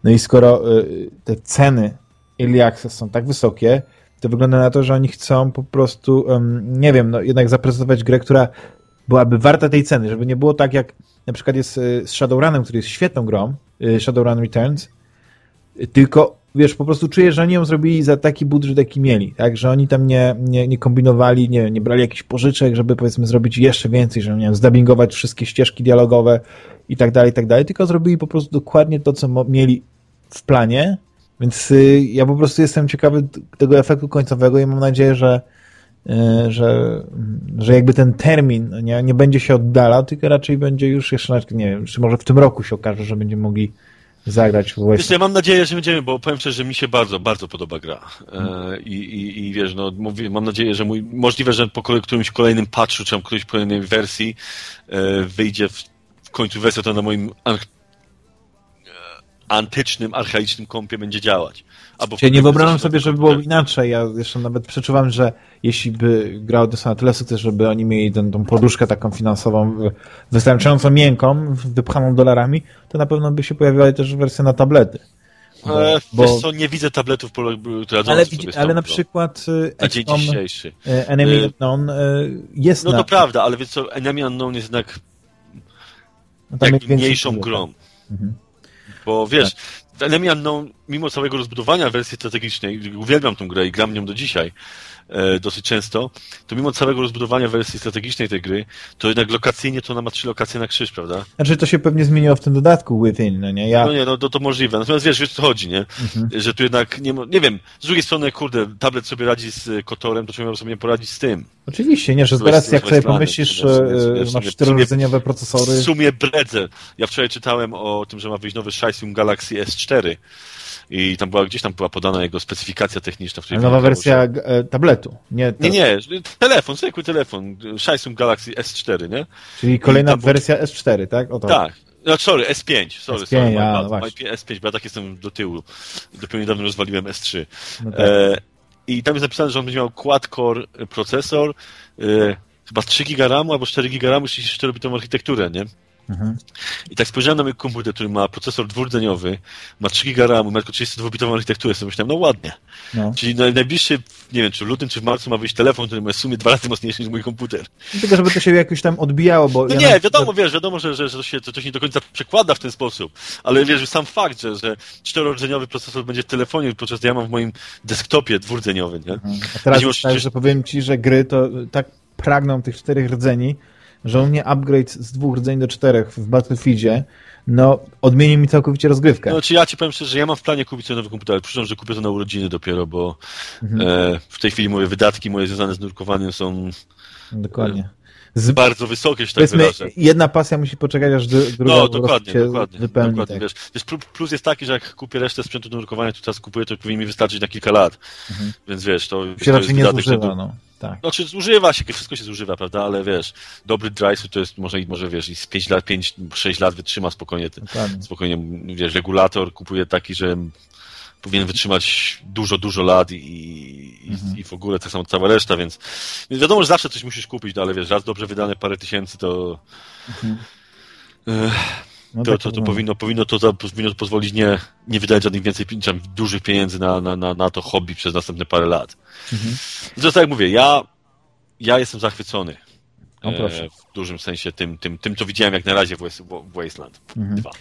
no i skoro y, te ceny Early Access są tak wysokie, to wygląda na to, że oni chcą po prostu, nie wiem, no jednak zaprezentować grę, która byłaby warta tej ceny, żeby nie było tak jak na przykład jest y, z Shadowrunem, który jest świetną grą, y, Shadowrun Returns, tylko wiesz, po prostu czuję, że oni ją zrobili za taki budżet, jaki mieli, tak, że oni tam nie, nie, nie kombinowali, nie, nie brali jakichś pożyczek, żeby powiedzmy zrobić jeszcze więcej, że nie wiem, zdabingować wszystkie ścieżki dialogowe i tak dalej, i tak dalej, tylko zrobili po prostu dokładnie to, co mieli w planie, więc y, ja po prostu jestem ciekawy tego efektu końcowego i mam nadzieję, że y, że, że jakby ten termin nie, nie będzie się oddalał, tylko raczej będzie już jeszcze, nie wiem, czy może w tym roku się okaże, że będziemy mogli zagrać w Wiesz, ja mam nadzieję, że będziemy, bo powiem szczerze, że mi się bardzo, bardzo podoba gra. E, i, i, I wiesz, no, mówię, mam nadzieję, że mój, możliwe, że po którymś kolejnym patchu, czy którejś kolejnej wersji e, wyjdzie w, w końcu wersja to na moim antycznym, archaicznym kompie będzie działać. Albo Czyli nie wyobrażam sobie, żeby było inaczej. Ja jeszcze nawet przeczuwam, że jeśli by grał to na tyle sukces, żeby oni mieli tę, tą poduszkę taką finansową wystarczająco miękką, wypchaną dolarami, to na pewno by się pojawiła też wersja na tablety. Bo, e, bo... Wiesz co, nie widzę tabletów ale, widzi, ale na przykład na dzień dzisiejszy. E, Enemy Unknown e, jest No na... to prawda, ale wiesz co, Enemy Unknown jest jednak no jak mniejszą grą. Tak. Mhm. Bo wiesz, tak. Enemy Unknown, mimo całego rozbudowania wersji strategicznej, uwielbiam tą grę i gram nią do dzisiaj, dosyć często, to mimo całego rozbudowania wersji strategicznej tej gry, to jednak lokacyjnie to ona ma trzy lokacje na krzyż, prawda? Znaczy to się pewnie zmieniło w tym dodatku Within, no nie? Ja... No nie, no to, to możliwe. Natomiast wiesz, wiesz co chodzi, nie? Mhm. Że tu jednak, nie, nie wiem, z drugiej strony, kurde, tablet sobie radzi z Kotorem, to czemu miał sobie nie poradzić z tym? Oczywiście, nie, że teraz jak sobie pomyślisz, że masz czterordzeniowe procesory... W sumie bredzę. Ja wczoraj czytałem o tym, że ma wyjść nowy Samsung Galaxy S4 i tam była gdzieś tam była podana jego specyfikacja techniczna. W nowa wersja że... E, tabletu, nie? Nie, nie, telefon, zwykły telefon, Samsung Galaxy S4, nie? Czyli kolejna wersja S4, tak? O to. Tak. No, sorry, S5, sorry, S5, sorry, ja, no S5, bo ja tak jestem do tyłu. Dopiero niedawno rozwaliłem S3. No tak. e, I tam jest napisane, że on będzie miał quad-core procesor, e, chyba 3 GB RAMu albo 4 GB RAMu, jeśli jeszcze robi tą architekturę, nie? Mhm. I tak spojrzałem na mój komputer, który ma procesor dwurdzeniowy, ma 3 GB RAMu, ma tylko 32-bitową architekturę, sobie myślałem, no ładnie. No. Czyli na najbliższy, nie wiem, czy w lutym, czy w marcu ma wyjść telefon, który ma w sumie dwa razy mocniejszy niż mój komputer. Tylko, żeby to się jakoś tam odbijało, bo... No ja nie, wiadomo, wiesz, wiadomo, że, że, że to, się, to się nie do końca przekłada w ten sposób, ale wiesz, sam fakt, że, że czterorodzeniowy procesor będzie w telefonie, podczas gdy ja mam w moim desktopie dwurdzeniowy, nie? Mhm. A teraz tak, że powiem ci, że gry to tak pragną tych czterech rdzeni, że u mnie upgrade z dwóch rdzeni do czterech w Battlefieldzie no, odmieni mi całkowicie rozgrywkę. No, czy ja ci powiem szczerze, że ja mam w planie kupić sobie nowy komputer, ale przyznam, że kupię to na urodziny dopiero, bo mhm. e, w tej chwili moje wydatki moje związane z nurkowaniem są Dokładnie. Z... bardzo wysokie, że tak wyrażę. Jedna pasja musi poczekać, aż druga no, dokładnie, dokładnie, wypełni. Dokładnie, tak. wiesz, wiesz, plus jest taki, że jak kupię resztę sprzętu do nurkowania, to teraz kupuję, to powinien mi wystarczyć na kilka lat. Mhm. Więc wiesz, to... Się to raczej nie zużywa, no. Tak. Znaczy zużywa się, wszystko się zużywa, prawda, ale wiesz, dobry drive to jest może, może wiesz, i z 5 lat, 5, 6 lat wytrzyma spokojnie, Dokładnie. spokojnie, wiesz, regulator kupuje taki, że powinien wytrzymać dużo, dużo lat i, i, mhm. i w ogóle tak samo cała reszta, więc, więc wiadomo, że zawsze coś musisz kupić, no ale wiesz, raz dobrze wydane parę tysięcy, to mhm. no to, tak to, to, powinno, powinno, to, powinno pozwolić nie, nie wydać żadnych więcej dużych pieniędzy na, na, na, na to hobby przez następne parę lat. Mhm. Zresztą tak jak mówię, ja, ja jestem zachwycony e, w dużym sensie tym, tym, tym, co widziałem jak na razie w Wasteland mhm. 2.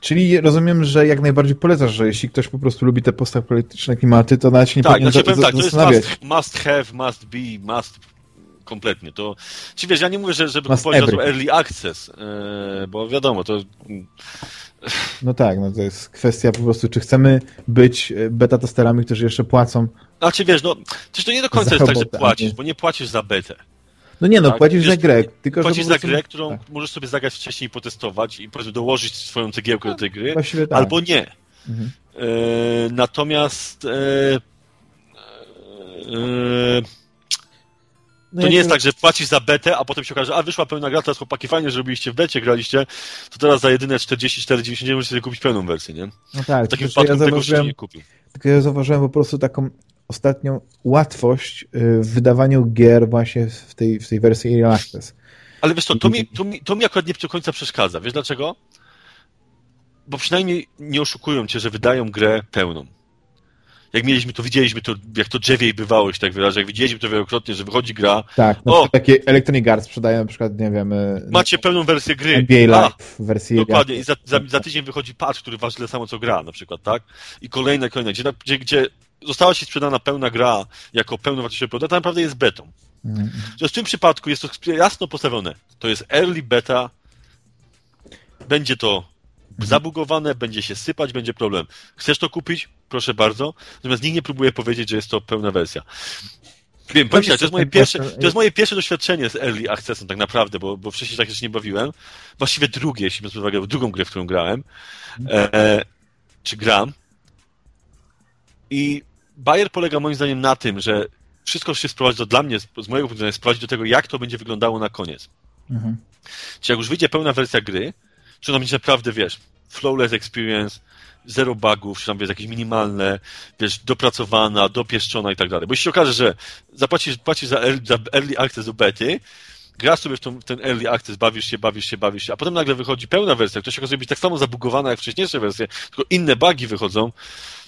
Czyli rozumiem, że jak najbardziej polecasz, że jeśli ktoś po prostu lubi te polityczne klimaty, to nawet się nie tak, powinien znaczy, powiem tak, to jest must, must have, must be, must kompletnie. To, czy wiesz, ja nie mówię, że, żeby must kupować every. early access, yy, bo wiadomo, to... No tak, no to jest kwestia po prostu, czy chcemy być e, beta testerami, którzy jeszcze płacą. Znaczy wiesz, no, przecież to nie do końca jest tak, że płacisz, bo nie płacisz za betę. No nie no, tak? płacisz za grę. Tylko, płacisz za grę, którą tak. możesz sobie zagrać wcześniej i potestować i powiedzmy dołożyć swoją cegiełkę do tej gry, tak. albo nie. Mhm. E, natomiast e, e, no to nie jest tak, że płacisz za betę, a potem się okaże, a wyszła pełna gra, teraz chłopaki fajnie, że robiliście w becie, graliście, to teraz za jedyne 44,99 możecie sobie kupić pełną wersję, nie? No tak. W takim wypadku ja tego się nie kupił. Tylko ja zauważyłem po prostu taką ostatnią łatwość y, w wydawaniu gier właśnie w tej, w tej wersji Early Access. Ale wiesz co, to mi, to, mi, to mi akurat nie do końca przeszkadza. Wiesz dlaczego? Bo przynajmniej nie oszukują cię, że wydają grę pełną. Jak mieliśmy to, widzieliśmy to, jak to drzewiej bywało, się tak wyrażę, jak widzieliśmy to wielokrotnie, że wychodzi gra. Tak, o, takie Electronic Arts sprzedają na przykład, nie wiem... Y, macie pełną wersję gry. NBA Live, wersję Dokładnie, i za, za, za, tydzień wychodzi patch, który waży tyle samo co gra, na przykład, tak? I kolejne, kolejne, gdzie, gdzie, gdzie została ci sprzedana pełna gra jako pełnowartościowy produkt, to naprawdę jest betą. Mhm. W tym przypadku jest to jasno postawione. To jest early beta, będzie to mhm. zabugowane, będzie się sypać, będzie problem. Chcesz to kupić? Proszę bardzo. Natomiast nikt nie próbuje powiedzieć, że jest to pełna wersja. Wiem, powiem to jest, moje pierwsze, to jest moje pierwsze doświadczenie z Early Accessem tak naprawdę, bo, bo wcześniej tak jeszcze nie bawiłem. Właściwie drugie, jeśli biorąc pod uwagę drugą grę, w którą grałem, mhm. e, czy gram. I Bayer polega moim zdaniem na tym, że wszystko się sprowadzi do, dla mnie, z mojego punktu widzenia, sprowadzi do tego, jak to będzie wyglądało na koniec. Mhm. Czyli jak już wyjdzie pełna wersja gry, czy ona będzie naprawdę, wiesz, flawless experience, zero bugów, czy tam, wiesz, jakieś minimalne, wiesz, dopracowana, dopieszczona i tak dalej. Bo jeśli się okaże, że zapłacisz, płacisz za early, za early access do bety, grasz sobie w, tą, w, ten early access, bawisz się, bawisz się, bawisz się, a potem nagle wychodzi pełna wersja, która się okazuje być tak samo zabugowana jak wcześniejsze wersje, tylko inne bugi wychodzą,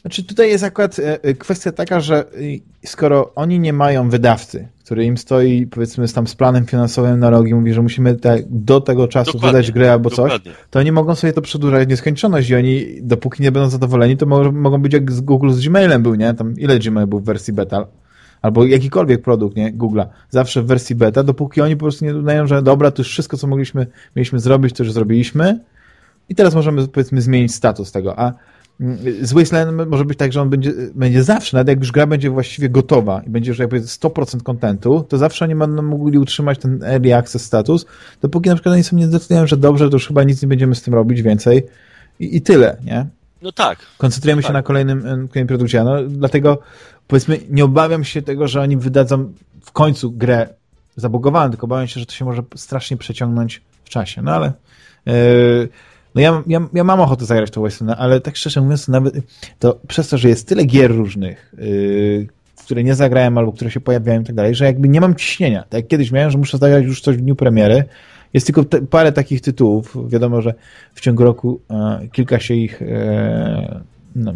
znaczy tutaj jest akurat e, e, kwestia taka, że e, skoro oni nie mają wydawcy, który im stoi powiedzmy tam z planem finansowym na rogi, mówi, że musimy te, do tego czasu dokładnie, wydać grę albo coś, dokładnie. to oni mogą sobie to przedłużać w nieskończoność i oni dopóki nie będą zadowoleni, to mogą, mogą być jak z Google z Gmailem był, nie? Tam ile Gmail był w wersji beta? Albo jakikolwiek produkt, nie? Google'a. Zawsze w wersji beta, dopóki oni po prostu nie uznają, że dobra, to już wszystko, co mogliśmy, mieliśmy zrobić, to już zrobiliśmy i teraz możemy powiedzmy zmienić status tego, a z Wasteland może być tak, że on będzie, będzie zawsze, nawet jak już gra będzie właściwie gotowa i będzie już jakby 100% kontentu, to zawsze oni będą mogli utrzymać ten early access status, dopóki na przykład oni sobie nie zdecydują, że dobrze, to już chyba nic nie będziemy z tym robić więcej i, i tyle, nie? No tak. Koncentrujemy no się tak. na kolejnym, kolejnym produkcie. No, dlatego powiedzmy, nie obawiam się tego, że oni wydadzą w końcu grę zabugowaną, tylko obawiam się, że to się może strasznie przeciągnąć w czasie. No ale yy, no ja, ja, ja mam ochotę zagrać to Western, ale tak szczerze mówiąc, nawet to przez to, że jest tyle gier różnych, yy, które nie zagrałem albo które się pojawiają i tak dalej, że jakby nie mam ciśnienia. Tak jak kiedyś miałem, że muszę zagrać już coś w dniu premiery Jest tylko te, parę takich tytułów. Wiadomo, że w ciągu roku e, kilka się ich e, no,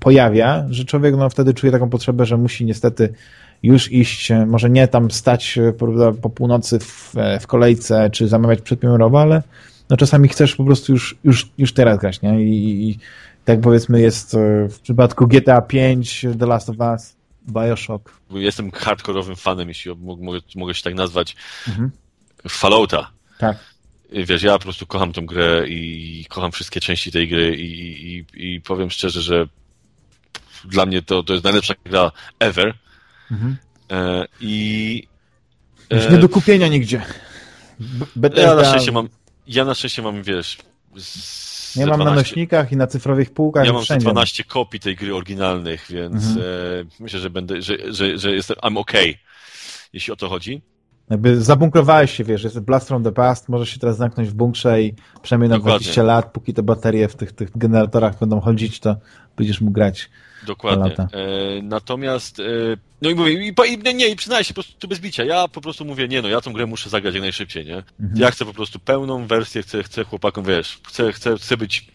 pojawia, że człowiek no, wtedy czuje taką potrzebę, że musi niestety już iść, e, może nie tam stać e, po północy w, e, w kolejce, czy zamawiać przedpremierowo, ale no czasami chcesz po prostu już, już, już teraz grać, nie? I, i tak powiedzmy jest w przypadku GTA 5, The Last of Us, Bioshock. Jestem hardkorowym fanem, jeśli mogę, mogę się tak nazwać, mhm. Fallouta. Tak. Wiesz, ja po prostu kocham tę grę i kocham wszystkie części tej gry i, i, i powiem szczerze, że dla mnie to, to jest najlepsza gra ever. Mhm. E, I... Już nie do kupienia nigdzie. Bethesda... Ja na szczęście mam, ja na szczęście mam, wiesz... Z, nie mam 12, na nośnikach i na cyfrowych półkach. Ja mam wszędzie. 12 kopii tej gry oryginalnych, więc mhm. e, myślę, że będę, że, że, że jestem, I'm okay, jeśli o to chodzi. Jakby zabunkrowałeś się, wiesz, jest Blast from the Past, możesz się teraz zamknąć w bunkrze i przynajmniej na Dokładnie. 20 lat, póki te baterie w tych, tych generatorach będą chodzić, to będziesz mógł grać. Dokładnie. E, natomiast, e, no i mówię, i, i, nie, i przyznaję się po prostu bez bicia. Ja po prostu mówię, nie no, ja tą grę muszę zagrać jak najszybciej, nie? Mhm. Ja chcę po prostu pełną wersję, chcę, chcę chłopakom, wiesz, chcę, chcę, chcę być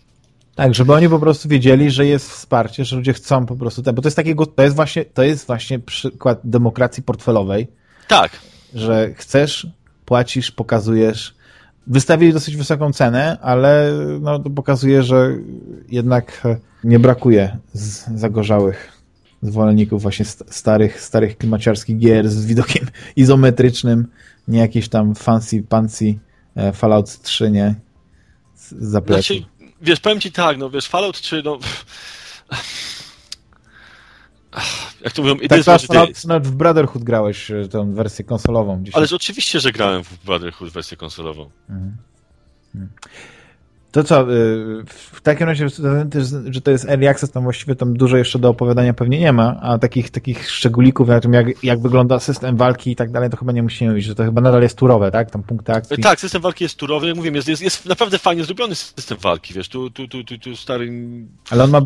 tak, żeby oni po prostu wiedzieli, że jest wsparcie, że ludzie chcą po prostu, bo to jest takiego, to jest właśnie, to jest właśnie przykład demokracji portfelowej. Tak że chcesz, płacisz, pokazujesz. Wystawili dosyć wysoką cenę, ale no, to pokazuje, że jednak nie brakuje zagorzałych zwolenników właśnie starych, starych klimaciarskich gier z widokiem (laughs) izometrycznym, nie jakieś tam fancy, fancy e, Fallout 3, nie? Zapletu. Znaczy, wiesz, powiem ci tak, no wiesz, Fallout 3, no (laughs) jak to mówią, it tak, is what it Nawet w Brotherhood grałeś e, tę wersję konsolową. Dzisiaj. Ależ oczywiście, że grałem w Brotherhood wersję konsolową. Mhm. mhm. To co, e, w takim razie, że to jest early access, tam właściwie tam dużo jeszcze do opowiadania pewnie nie ma, a takich, takich szczególików na tym, jak, jak wygląda system walki i tak dalej, to chyba nie musimy mówić, że to chyba nadal jest turowe, tak? Tam punkty akcji. Tak, system walki jest turowy, jak mówię, jest, jest, jest naprawdę fajnie zrobiony system walki, wiesz, tu, tu, tu, tu, tu stary... Ale on ma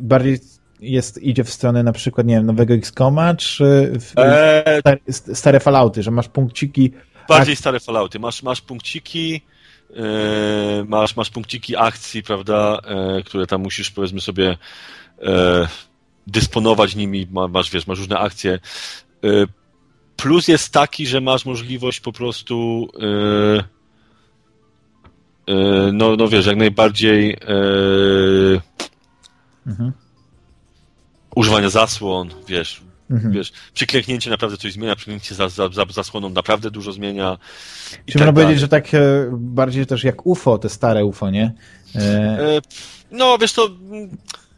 bardziej jest, idzie w stronę na przykład, nie wiem, nowego XCOMa, czy eee... stare, stare Fallouty, że masz punkciki... Bardziej ak... stare Fallouty. Masz, masz punkciki, yy, masz, masz punkciki akcji, prawda, yy, które tam musisz, powiedzmy sobie, yy, dysponować nimi, masz, wiesz, masz różne akcje. Plus jest taki, że masz możliwość po prostu no, no wiesz, jak najbardziej mhm używania zasłon, wiesz, mhm. wiesz, przyklęknięcie naprawdę coś zmienia, przyklęknięcie za, za, za zasłoną naprawdę dużo zmienia. Czy tak można powiedzieć, że tak e, bardziej też jak UFO, te stare UFO, nie? E... E, no, wiesz to...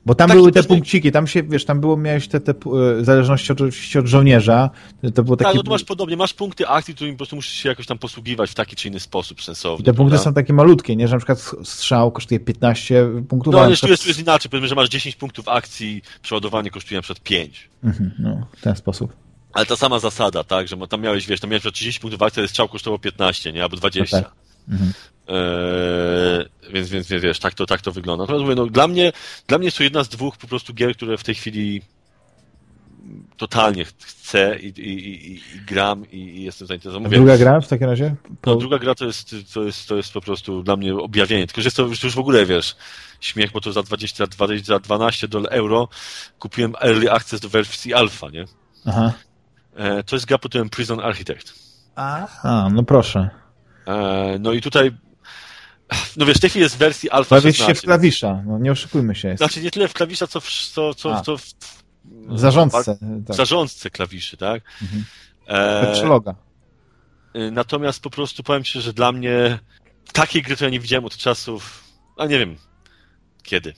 Bo tam były te punkciki, tam się, wiesz, tam było, miałeś te, te w zależności oczywiście od żołnierza, to było takie... Tak, no to masz podobnie, masz punkty akcji, którymi po prostu musisz się jakoś tam posługiwać w taki czy inny sposób sensowny. I te punkty są takie malutkie, nie? Że na przykład strzał kosztuje 15 punktów. No, ale tu jest, jest inaczej, powiedzmy, że masz 10 punktów akcji, przeładowanie kosztuje na przykład 5. Mhm, no, w ten sposób. Ale ta sama zasada, tak, że tam miałeś, wiesz, tam miałeś 30 punktów akcji, ale strzał kosztował 15, nie? Albo 20. No tak. Mhm. Eee, więc, więc, więc wiesz, tak to, tak to wygląda. Natomiast mówię, no, dla, mnie, dla mnie jest to jedna z dwóch po prostu gier, które w tej chwili totalnie chcę i, i, i, i gram i, jestem zainteresowany. Mówię, druga gra w takim razie? Po... No, druga gra to jest, to, jest, to jest po prostu dla mnie objawienie. Tylko, że jest to już, to już w ogóle, wiesz, śmiech, bo to za 20, 20 za 12 euro kupiłem Early Access do wersji alfa, nie? Aha. E, to jest gra pod tytułem Prison Architect. Aha, no proszę. E, no i tutaj no wiesz, w tej chwili jest w wersji alfa Bawisz się w klawisza, no nie oszukujmy się. Jest. Znaczy nie tyle w klawisza, co w, co, co, co w, w zarządce. W tak. zarządce klawiszy, tak? Mhm. E, y, natomiast po prostu powiem Ci, że dla mnie takiej gry to ja nie widziałem od czasów, a nie wiem kiedy.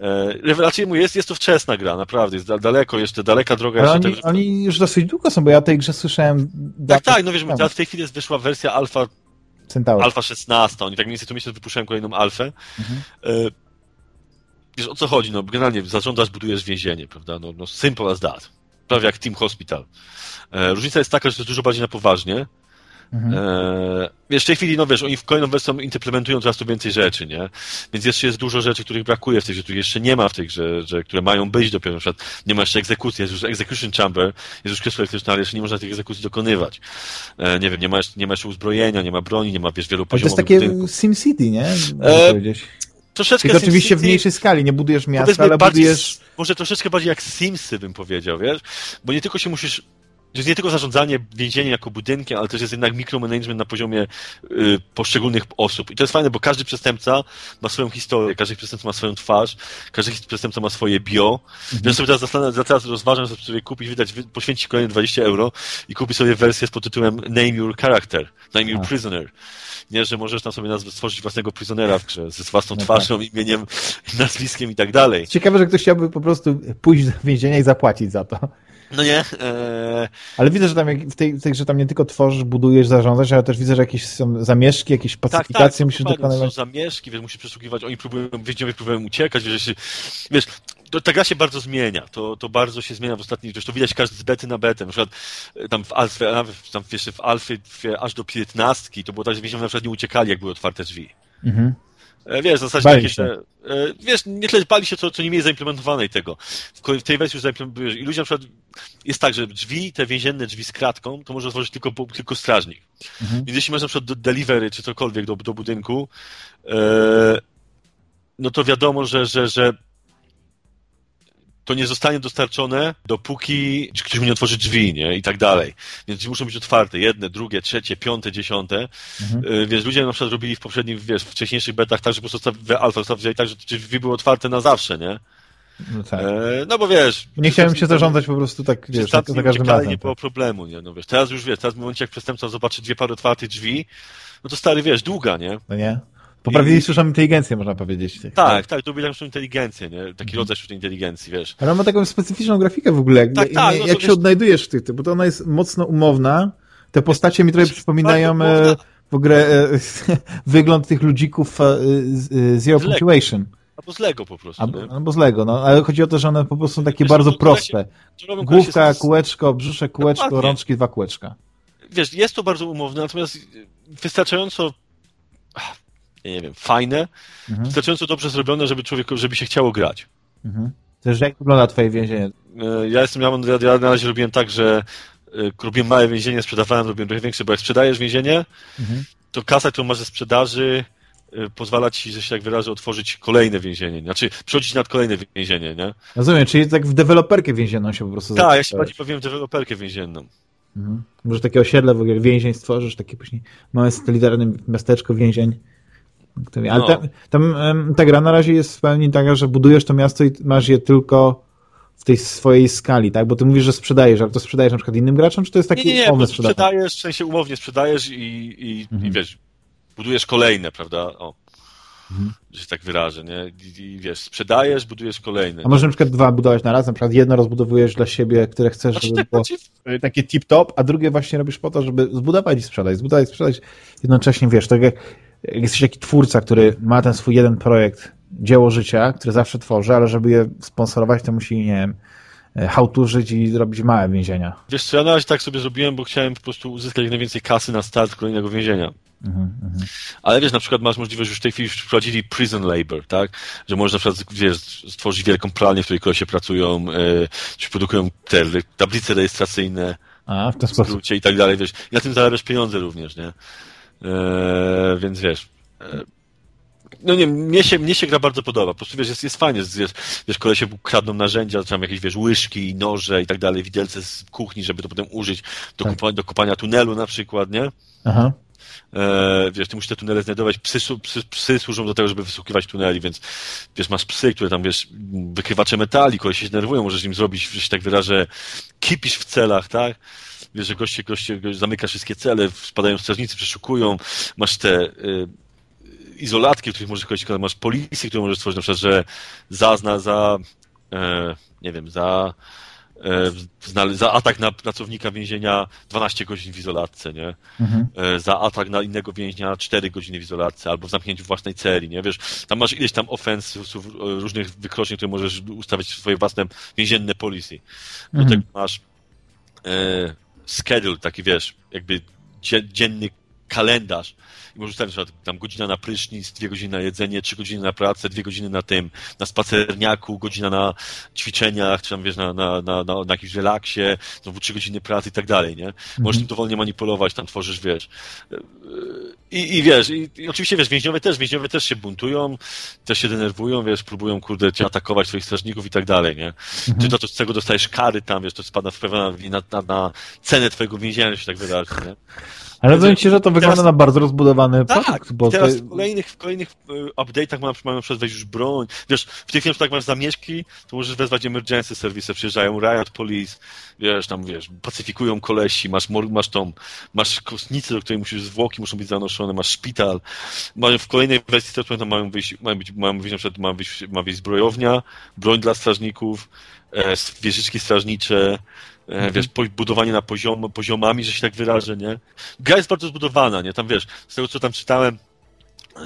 E, raczej mu jest, jest to wczesna gra, naprawdę, jest daleko jeszcze, daleka droga Ale jeszcze. Oni, oni już dosyć długo są, bo ja tej grze słyszałem... Tak, tak, no wiesz, teraz w tej chwili jest wyszła wersja alfa Centaur. Alfa 16, oni tak mniej więcej co miesiąc wypuszczają kolejną alfę. Mhm. E, wiesz, o co chodzi? No, generalnie zarządzasz, budujesz więzienie, prawda? No, no simple as that. Prawie jak Team Hospital. E, różnica jest taka, że to jest dużo bardziej na poważnie. Mhm. E, wiesz, w tej chwili, no wiesz, oni w kolejną wersję implementują coraz to więcej rzeczy, nie? Więc jeszcze jest dużo rzeczy, których brakuje w tej grze, których jeszcze nie ma w tej grze, że, które mają być dopiero. Na przykład nie ma jeszcze egzekucji, jest już execution chamber, jest już kresło elektryczne, ale jeszcze nie można tych egzekucji dokonywać. E, nie wiem, nie ma, jeszcze, nie ma jeszcze uzbrojenia, nie ma broni, nie ma, wiesz, wielu poziomów. To jest takie. SimCity, nie? E. Troszeczkę Tylko oczywiście w mniejszej skali, nie budujesz miasta, ale bardziej, budujesz... Może troszeczkę bardziej jak Simsy bym powiedział, wiesz? Bo nie tylko się musisz nie tylko zarządzanie więzieniem jako budynkiem, ale też jest jednak mikromanagement na poziomie y, poszczególnych osób. I to jest fajne, bo każdy przestępca ma swoją historię, każdy przestępca ma swoją twarz, każdy przestępca ma swoje bio. Mhm. Ja sobie teraz zastanawiam, teraz rozważam, żeby sobie kupić, wydać, poświęcić kolejne 20 euro i kupić sobie wersję pod tytułem Name Your Character, Name Your. Prisoner nie, że możesz tam sobie nazwę, stworzyć własnego prisonera w grze, ze własną no twarzą, tak. imieniem, (laughs) nazwiskiem i tak dalej. Ciekawe, że ktoś chciałby po prostu pójść do więzienia i zapłacić za to. No nie. Eee... Ale widzę, że tam w tej, w tej grze tam nie tylko tworzysz, budujesz, zarządzasz, ale też widzę, że jakieś są zamieszki, jakieś pacyfikacje tak, tak, musisz dokonywać. Są zamieszki, wiesz, musisz przeszukiwać, oni próbują, więźniowie próbują uciekać, wiesz, wiesz to, ta gra się bardzo zmienia. To, to bardzo się zmienia w ostatnich, to widać każdy z bety na betę. Na przykład e, tam w alfie, tam jeszcze w alfie aż do 15 to było tak, że więźniowie na przykład nie uciekali, jak były otwarte drzwi. Mhm. E, wiesz, w zasadzie bali takie, się. wiesz, nie tyle bali się, co, co nie mieli zaimplementowanej tego. W tej wersji już zaimplementujesz. I ludzie na przykład, jest tak, że drzwi, te więzienne drzwi z kratką, to może otworzyć tylko, tylko strażnik. Mhm. Więc jeśli masz na przykład do delivery, czy cokolwiek do, do budynku, e, no to wiadomo, że, że, że to nie zostanie dostarczone, dopóki ktoś mi nie otworzy drzwi, nie? I tak dalej. Więc muszą być otwarte. Jedne, drugie, trzecie, piąte, dziesiąte. Mhm. Y, więc ludzie na przykład robili w poprzednich, wiesz, w wcześniejszych betach tak, że po prostu w alfa ustawili tak, że drzwi były otwarte na zawsze, nie? No, tak. e, no bo wiesz... Nie chciałem się zarządzać po prostu tak, wiesz, tak, za każdym razem. nie było tak. problemu, nie? No wiesz, teraz już wiesz, teraz w momencie jak przestępca zobaczy dwie pary otwartych drzwi, no to stary, wiesz, długa, nie? No nie? Poprawili I... sztuczną inteligencję, można powiedzieć. Tak, tak, tak to byli sztuczną inteligencję, nie? Taki mhm. rodzaj sztucznej inteligencji, wiesz. Ale on ma taką specyficzną grafikę w ogóle. Jak, tak, tak, no jak się wiesz... odnajdujesz w tych, bo to ona jest mocno umowna. Te postacie mi trochę przypominają e, w ogóle e, (laughs) wygląd tych ludzików e, Zero Punctuation. Albo z Lego po prostu. Albo, albo z Lego, no, ale chodzi o to, że one po prostu są takie wiesz, bardzo to, proste. To Główka, kółeczko, brzuszek, kółeczko, Dokładnie. rączki, dwa kółeczka. Wiesz, jest to bardzo umowne, natomiast wystarczająco nie wiem, fajne, mhm. wystarczająco dobrze zrobione, żeby człowieku, żeby się chciało grać. Mhm. Też jak wygląda twoje więzienie? E, ja jestem, ja, ja na razie robiłem tak, że e, robiłem małe więzienie, sprzedawałem, robiłem trochę większe, bo jak sprzedajesz więzienie, mhm. to kasa, którą masz ze sprzedaży, e, pozwala ci, że się tak wyrażę, otworzyć kolejne więzienie. Znaczy, przechodzić nad kolejne więzienie, nie? Rozumiem, czyli tak w deweloperkę więzienną się po prostu Tak, ja się bardziej powiem deweloperkę więzienną. Mhm. Może takie osiedle w ogóle więzień stworzysz, takie później małe satelitarne miasteczko więzień. Ale no. tam, tam ta gra na razie jest w pełni taka, że budujesz to miasto i masz je tylko w tej swojej skali, tak? Bo ty mówisz, że sprzedajesz, ale to sprzedajesz na przykład innym graczom, czy to jest taki nie, nie, nie, sprzedajesz, w sensie umownie sprzedajesz i, i, mhm. i wiesz, budujesz kolejne, prawda? O. Mhm. Że się tak wyrażę, nie? I, I, wiesz, sprzedajesz, budujesz kolejne. A może na przykład dwa budować na raz, na przykład jedno rozbudowujesz dla siebie, które chcesz, znaczy, żeby tak, było znaczy... takie tip-top, a drugie właśnie robisz po to, żeby zbudować i sprzedać, zbudować i sprzedać. Jednocześnie, wiesz, tak jak jak jesteś taki twórca, który ma ten swój jeden projekt, dzieło życia, który zawsze tworzy, ale żeby je sponsorować, to musi, nie wiem, e, hałturzyć i zrobić małe więzienia. Wiesz co, ja na razie tak sobie zrobiłem, bo chciałem po prostu uzyskać jak najwięcej kasy na start kolejnego więzienia. Mhm, mhm. Ale wiesz, na przykład masz możliwość, już w tej chwili wprowadzili prison labor, tak? Że możesz na przykład, wiesz, stworzyć wielką pralnię, w której się pracują, yy, czy produkują te tablice rejestracyjne, A, w ten sposób. i tak dalej, wiesz. I na tym zarabiasz pieniądze również, nie? Eee, więc wiesz. E, no nie, mnie się, mnie się gra bardzo podoba. Po prostu wiesz, jest, jest fajnie, wiesz, wiesz kolesie kradną narzędzia, tam jakieś wiesz, łyżki, noże i tak dalej, widelce z kuchni, żeby to potem użyć do, tak. kupa, do kopania tunelu na przykład, nie? Aha. E, wiesz, ty musisz te tunele znajdować, psy, psy, psy, służą do tego, żeby wysłuchiwać tuneli, więc wiesz, masz psy, które tam, wiesz, wykrywacze metali, koleś się denerwują, możesz im zrobić, że się tak wyrażę, kipisz w celach, tak? Wiesz, że goście, goście zamyka wszystkie cele, spadają strażnicy, przeszukują, masz te y, izolatki, w których możesz chodzić, masz policję, którą możesz stworzyć, na przykład, że za, za, za e, nie wiem, za e, za atak na pracownika więzienia 12 godzin w izolatce, nie? Mhm. E, za atak na innego więźnia 4 godziny w izolatce, albo w zamknięciu własnej celi, nie? Wiesz, tam masz ileś tam ofensów, różnych wykroczeń, które możesz ustawiać w swoje własne więzienne policji. Do mhm. tego masz e, schedule, taki wiesz, jakby dzienny kalendarz i możesz ustawić tam godzina na prysznic, dwie godziny na jedzenie, trzy godziny na pracę, dwie godziny na tym, na spacerniaku, godzina na ćwiczeniach, czy tam wiesz, na, na, na, na, na jakimś relaksie, znowu trzy godziny pracy i tak dalej, nie? Możesz mhm. tym dowolnie manipulować, tam tworzysz, wiesz. I, i wiesz, i, i, oczywiście wiesz, więźniowie też, więźniowie też się buntują, też się denerwują, wiesz, próbują, kurde, cię atakować, twoich strażników i tak dalej, nie? Mhm. Ty to, to z tego dostajesz kary tam, wiesz, to spada w na, na, na cenę twojego więzienia, się tak wydarzy, nie? Ale wydaje mi się, że to wygląda teraz... na bardzo rozbudowany tak, produkt. Teraz w kolejnych, w kolejnych e, update'ach mają, mają wejść już broń. Wiesz, w tych chwilach, jak masz zamieszki, to możesz wezwać emergency service, przyjeżdżają riot police, wiesz, tam, wiesz, pacyfikują kolesi, masz, masz tą, masz kostnicę, do której musisz zwłoki muszą być zanoszone, masz szpital. Mają w kolejnej wersji też pamiętam, mają wyjść, mają być, mają wyjść na przykład, ma wyjść, ma wyjść zbrojownia, broń dla strażników, e, wieżyczki strażnicze, Mhm. wiesz, budowanie na poziom, poziomami, że się tak wyrażę, nie? Gra jest bardzo zbudowana, nie? Tam, wiesz, z tego, co tam czytałem,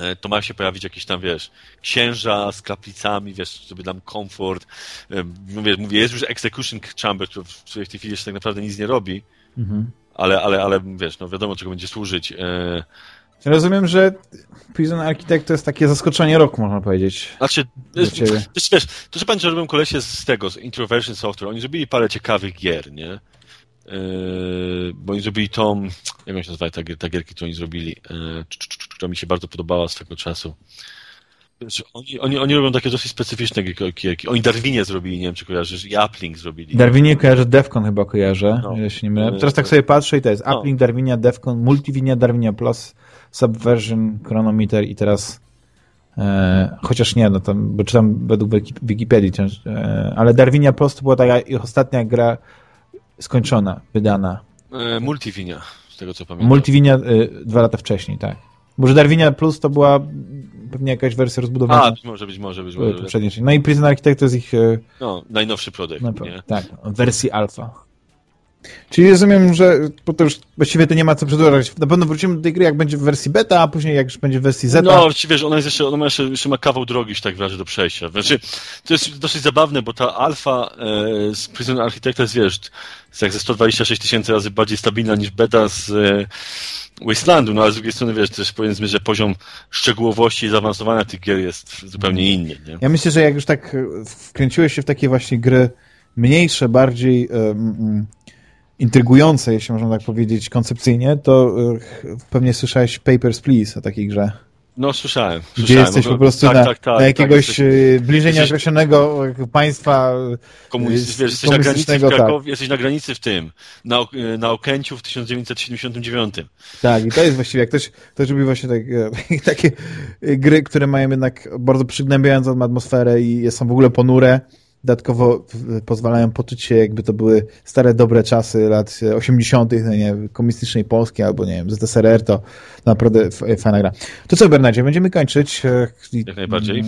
e, to ma się pojawić jakiś tam, wiesz, księża z kaplicami, wiesz, żeby dam komfort. Mówię, mówię, jest już Execution Chamber, który w tej chwili jeszcze tak naprawdę nic nie robi, mhm. ale, ale, ale, wiesz, no wiadomo, czego będzie służyć. Rozumiem, że Prison Architect to jest takie zaskoczenie roku, można powiedzieć. Znaczy, wiesz, wiesz, to że że robią kolesie z tego, z Introversion Software, oni zrobili parę ciekawych gier, nie? Yy, bo oni zrobili tą, jak się nazywa, ta, ta gierki, którą oni zrobili, yy, która mi się bardzo podobała swego czasu. Oni, oni, oni robią takie dosyć specyficzne gierki. Oni Darwinie zrobili, nie wiem czy kojarzysz, i Uplink zrobili. Darwinie kojarzę, Defcon chyba kojarzę, no. nie mylę. Teraz tak sobie patrzę i to jest no. Uplink, Darwinia, Defcon, Multivinia, Darwinia Plus, Subversion, Chronometer i teraz e, chociaż nie, no tam, bo czytam według Wikipedii, e, ale Darwinia Plus to była taka ich ostatnia gra skończona, wydana. E, Multivinia, z tego co pamiętam. Multivinia e, dwa lata wcześniej, tak. Może Darwinia Plus to była pewnie jakaś wersja rozbudowana. A, być może, być może, być może. No i Prison Architect to jest ich... E, no, najnowszy produkt, no, nie? Tak, wersji alfa. Czyli rozumiem, że bo to już właściwie to nie ma co przedłużać. Na pewno wrócimy do tej gry, jak będzie w wersji beta, a później jak już będzie w wersji zeta. No, wiesz, ona, jest jeszcze, ona ma jeszcze, jeszcze ma kawał drogi, tak wyrażę, do przejścia. Znaczy, to jest dosyć zabawne, bo ta alfa e, z Prison Architecta jest, wiesz, jest jak ze 126 tysięcy razy bardziej stabilna niż beta z e, Wastelandu, no ale z drugiej strony, wiesz, też powiedzmy, że poziom szczegółowości i zaawansowania tych gier jest zupełnie inny, nie? Ja myślę, że jak już tak wkręciłeś się w takie właśnie gry mniejsze, bardziej... Um, intrygujące, jeśli można tak powiedzieć, koncepcyjnie, to e, pewnie słyszałeś Papers, Please o takiej grze. No, słyszałem. Gdzie słyszałem. jesteś po prostu tak, na, tak, tak, na, jakiegoś tak, jesteś, bliżej nieokreślonego państwa komunistycznego. Wiesz, jesteś, na granicy w Krakowie, tak. jesteś na granicy w tym, na, na Okęciu w 1979. Tak, i to jest właściwie, jak ktoś, ktoś lubi właśnie tak, (laughs) takie gry, które mają jednak bardzo przygnębiającą atmosferę i są w ogóle ponure, dodatkowo pozwalają poczuć się, jakby to były stare, dobre czasy lat 80., no nie, komunistycznej Polski albo, nie wiem, ZSRR, to naprawdę fajna gra. To co, Bernardzie, będziemy kończyć. Jak najbardziej.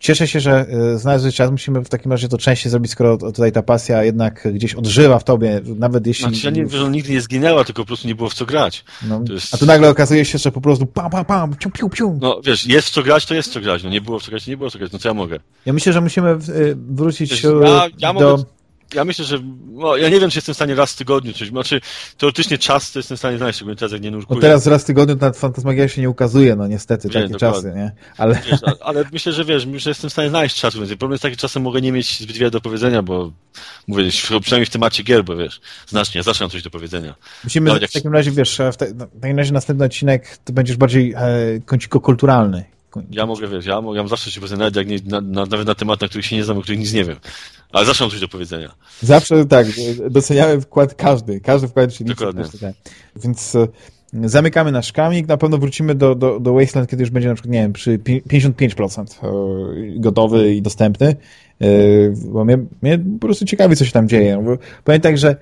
Cieszę się, że e, znalazłeś czas. Musimy w takim razie to częściej zrobić, skoro tutaj ta pasja jednak gdzieś odżywa w tobie, nawet jeśli... Znaczy, ja nie że nigdy nie zginęła, tylko po prostu nie było w co grać. No. Jest... A tu nagle okazuje się, że po prostu pam, pam, pam, piu, piu, piu. No wiesz, jest w co grać, to jest w co grać. No nie było w co grać, nie było w co grać. No co ja mogę? Ja myślę, że musimy e, wrócić wiesz, ja, ja do... Mogę ja myślę, że no, ja nie wiem, czy jestem w stanie raz w tygodniu coś, znaczy teoretycznie czas to jestem w stanie znaleźć, szczególnie teraz jak nie nurkuję. No teraz raz w tygodniu ta fantasmagia się nie ukazuje, no niestety, takie dokładnie. czasy, nie? Ale... Wiesz, ale myślę, że wiesz, że jestem w stanie znaleźć czas, więc problem jest taki, czasem mogę nie mieć zbyt wiele do powiedzenia, bo mówię, przynajmniej w temacie gier, bo wiesz, znacznie, zawsze mam coś do powiedzenia. Musimy no, w takim razie, wiesz, w, te, w takim razie następny odcinek to będziesz bardziej e, ja mogę, wiesz, ja, ja zawsze się poznać, jak nie, na, na, nawet na temat, na których się nie znam, o których nic nie wiem. Ale zawsze mam coś do powiedzenia. Zawsze tak, doceniamy wkład każdy, każdy wkład się Dokładnie. Tak. Więc e, zamykamy nasz kamik, na pewno wrócimy do, do, do Wasteland, kiedy już będzie na przykład, nie wiem, przy 55% e, gotowy i dostępny, e, bo mnie, mnie po prostu ciekawi, co się tam dzieje. Powiem tak, że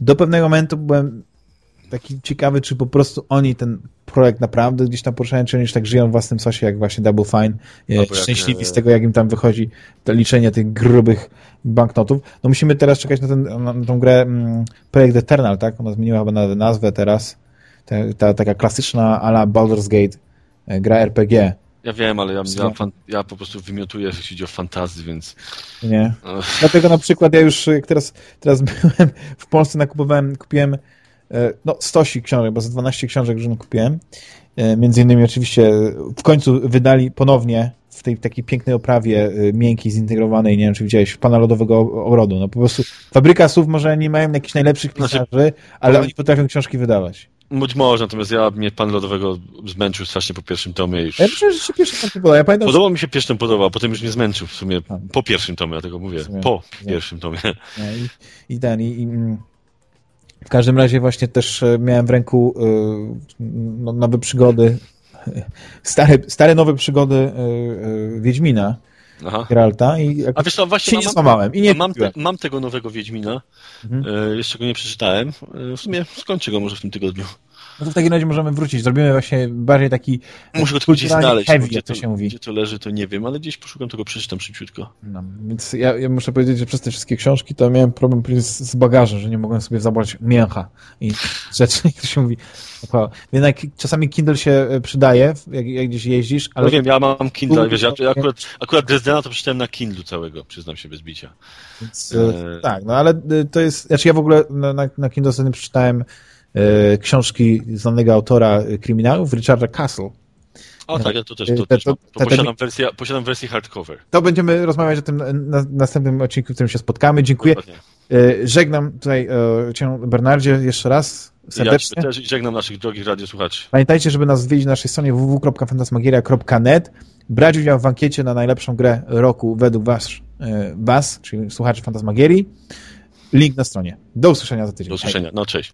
do pewnego momentu byłem taki ciekawy, czy po prostu oni ten projekt naprawdę gdzieś tam poruszają, czy oni już tak żyją w własnym sosie, jak właśnie Double Fine, no szczęśliwi jak, z tego, jak im tam wychodzi to liczenie tych grubych banknotów. No musimy teraz czekać na, ten, na, na tą grę mm, Projekt Eternal, tak? Ona zmieniła chyba nazwę teraz. Ta, ta taka klasyczna ala Baldur's Gate, e, gra RPG. Ja wiem, ale ja, ja, ja, po prostu wymiotuję, jeśli chodzi o fantazję, więc... Nie. Dlatego na przykład ja już, jak teraz, teraz byłem w Polsce, nakupowałem, kupiłem no stosik książek, bo za 12 książek już kupiłem. Między innymi oczywiście w końcu wydali ponownie w tej takiej pięknej oprawie miękkiej, zintegrowanej, nie wiem czy widziałeś, pana lodowego ogrodu. No po prostu fabryka słów może nie mają jakichś najlepszych znaczy, pisarzy, znaczy, ale oni potrafią książki wydawać. Być może, natomiast ja mnie pan lodowego zmęczył strasznie po pierwszym tomie już. Ja myślę, że się pierwszy tom podoba. Ja pamiętam, Podobał że... mi się pierwszy tom podobał, potem już mnie zmęczył w sumie po pierwszym tomie, dlatego mówię, po pierwszym tomie. I, i ten, i, i, w każdym razie właśnie też e, miałem w ręku y, no, nowe przygody, (laughs) stare, stare nowe przygody y, Wiedźmina Aha. Geralta i A wiesz co, właśnie się mam, nie I nie mam, te, mam tego nowego Wiedźmina, mhm. e, jeszcze go nie przeczytałem. E, w sumie skończę go może w tym tygodniu. No to w takim razie możemy wrócić. Zrobimy właśnie bardziej taki Muszę go tylko gdzieś znaleźć. Heavy, gdzie, to, się mówi. gdzie to leży, to nie wiem, ale gdzieś poszukam tego, przeczytam szybciutko. No, więc ja, ja, muszę powiedzieć, że przez te wszystkie książki to miałem problem z, z bagażem, że nie mogłem sobie zabrać mięcha i (laughs) rzeczy, jak to się mówi. Jednak czasami Kindle się e, przydaje, jak, jak gdzieś jeździsz, ale... No wiem, ja mam Kindle, wiesz, ja akurat, akurat Dresdena to przeczytałem na Kindle całego, przyznam się bez bicia. Więc, e... Tak, no ale e, to jest, znaczy ja w ogóle na, na, na Kindle sobie przeczytałem e, książki znanego autora e, kryminałów, Richarda Castle. O tak, ja to też, to, też to, to posiadam, wersję, posiadam wersję hardcover. To będziemy rozmawiać o tym na, następnym odcinku, w którym się spotkamy. Dziękuję. Dokładnie. Żegnam tutaj cię, Bernardzie, jeszcze raz serdecznie. Ja też żegnam naszych drogich radiosłuchaczy. Pamiętajcie, żeby nas odwiedzić na naszej stronie www.fantasmagieria.net, brać udział w ankiecie na najlepszą grę roku według was, was czyli słuchaczy Fantasmagierii. Link na stronie. Do usłyszenia za tydzień. Do usłyszenia. No cześć.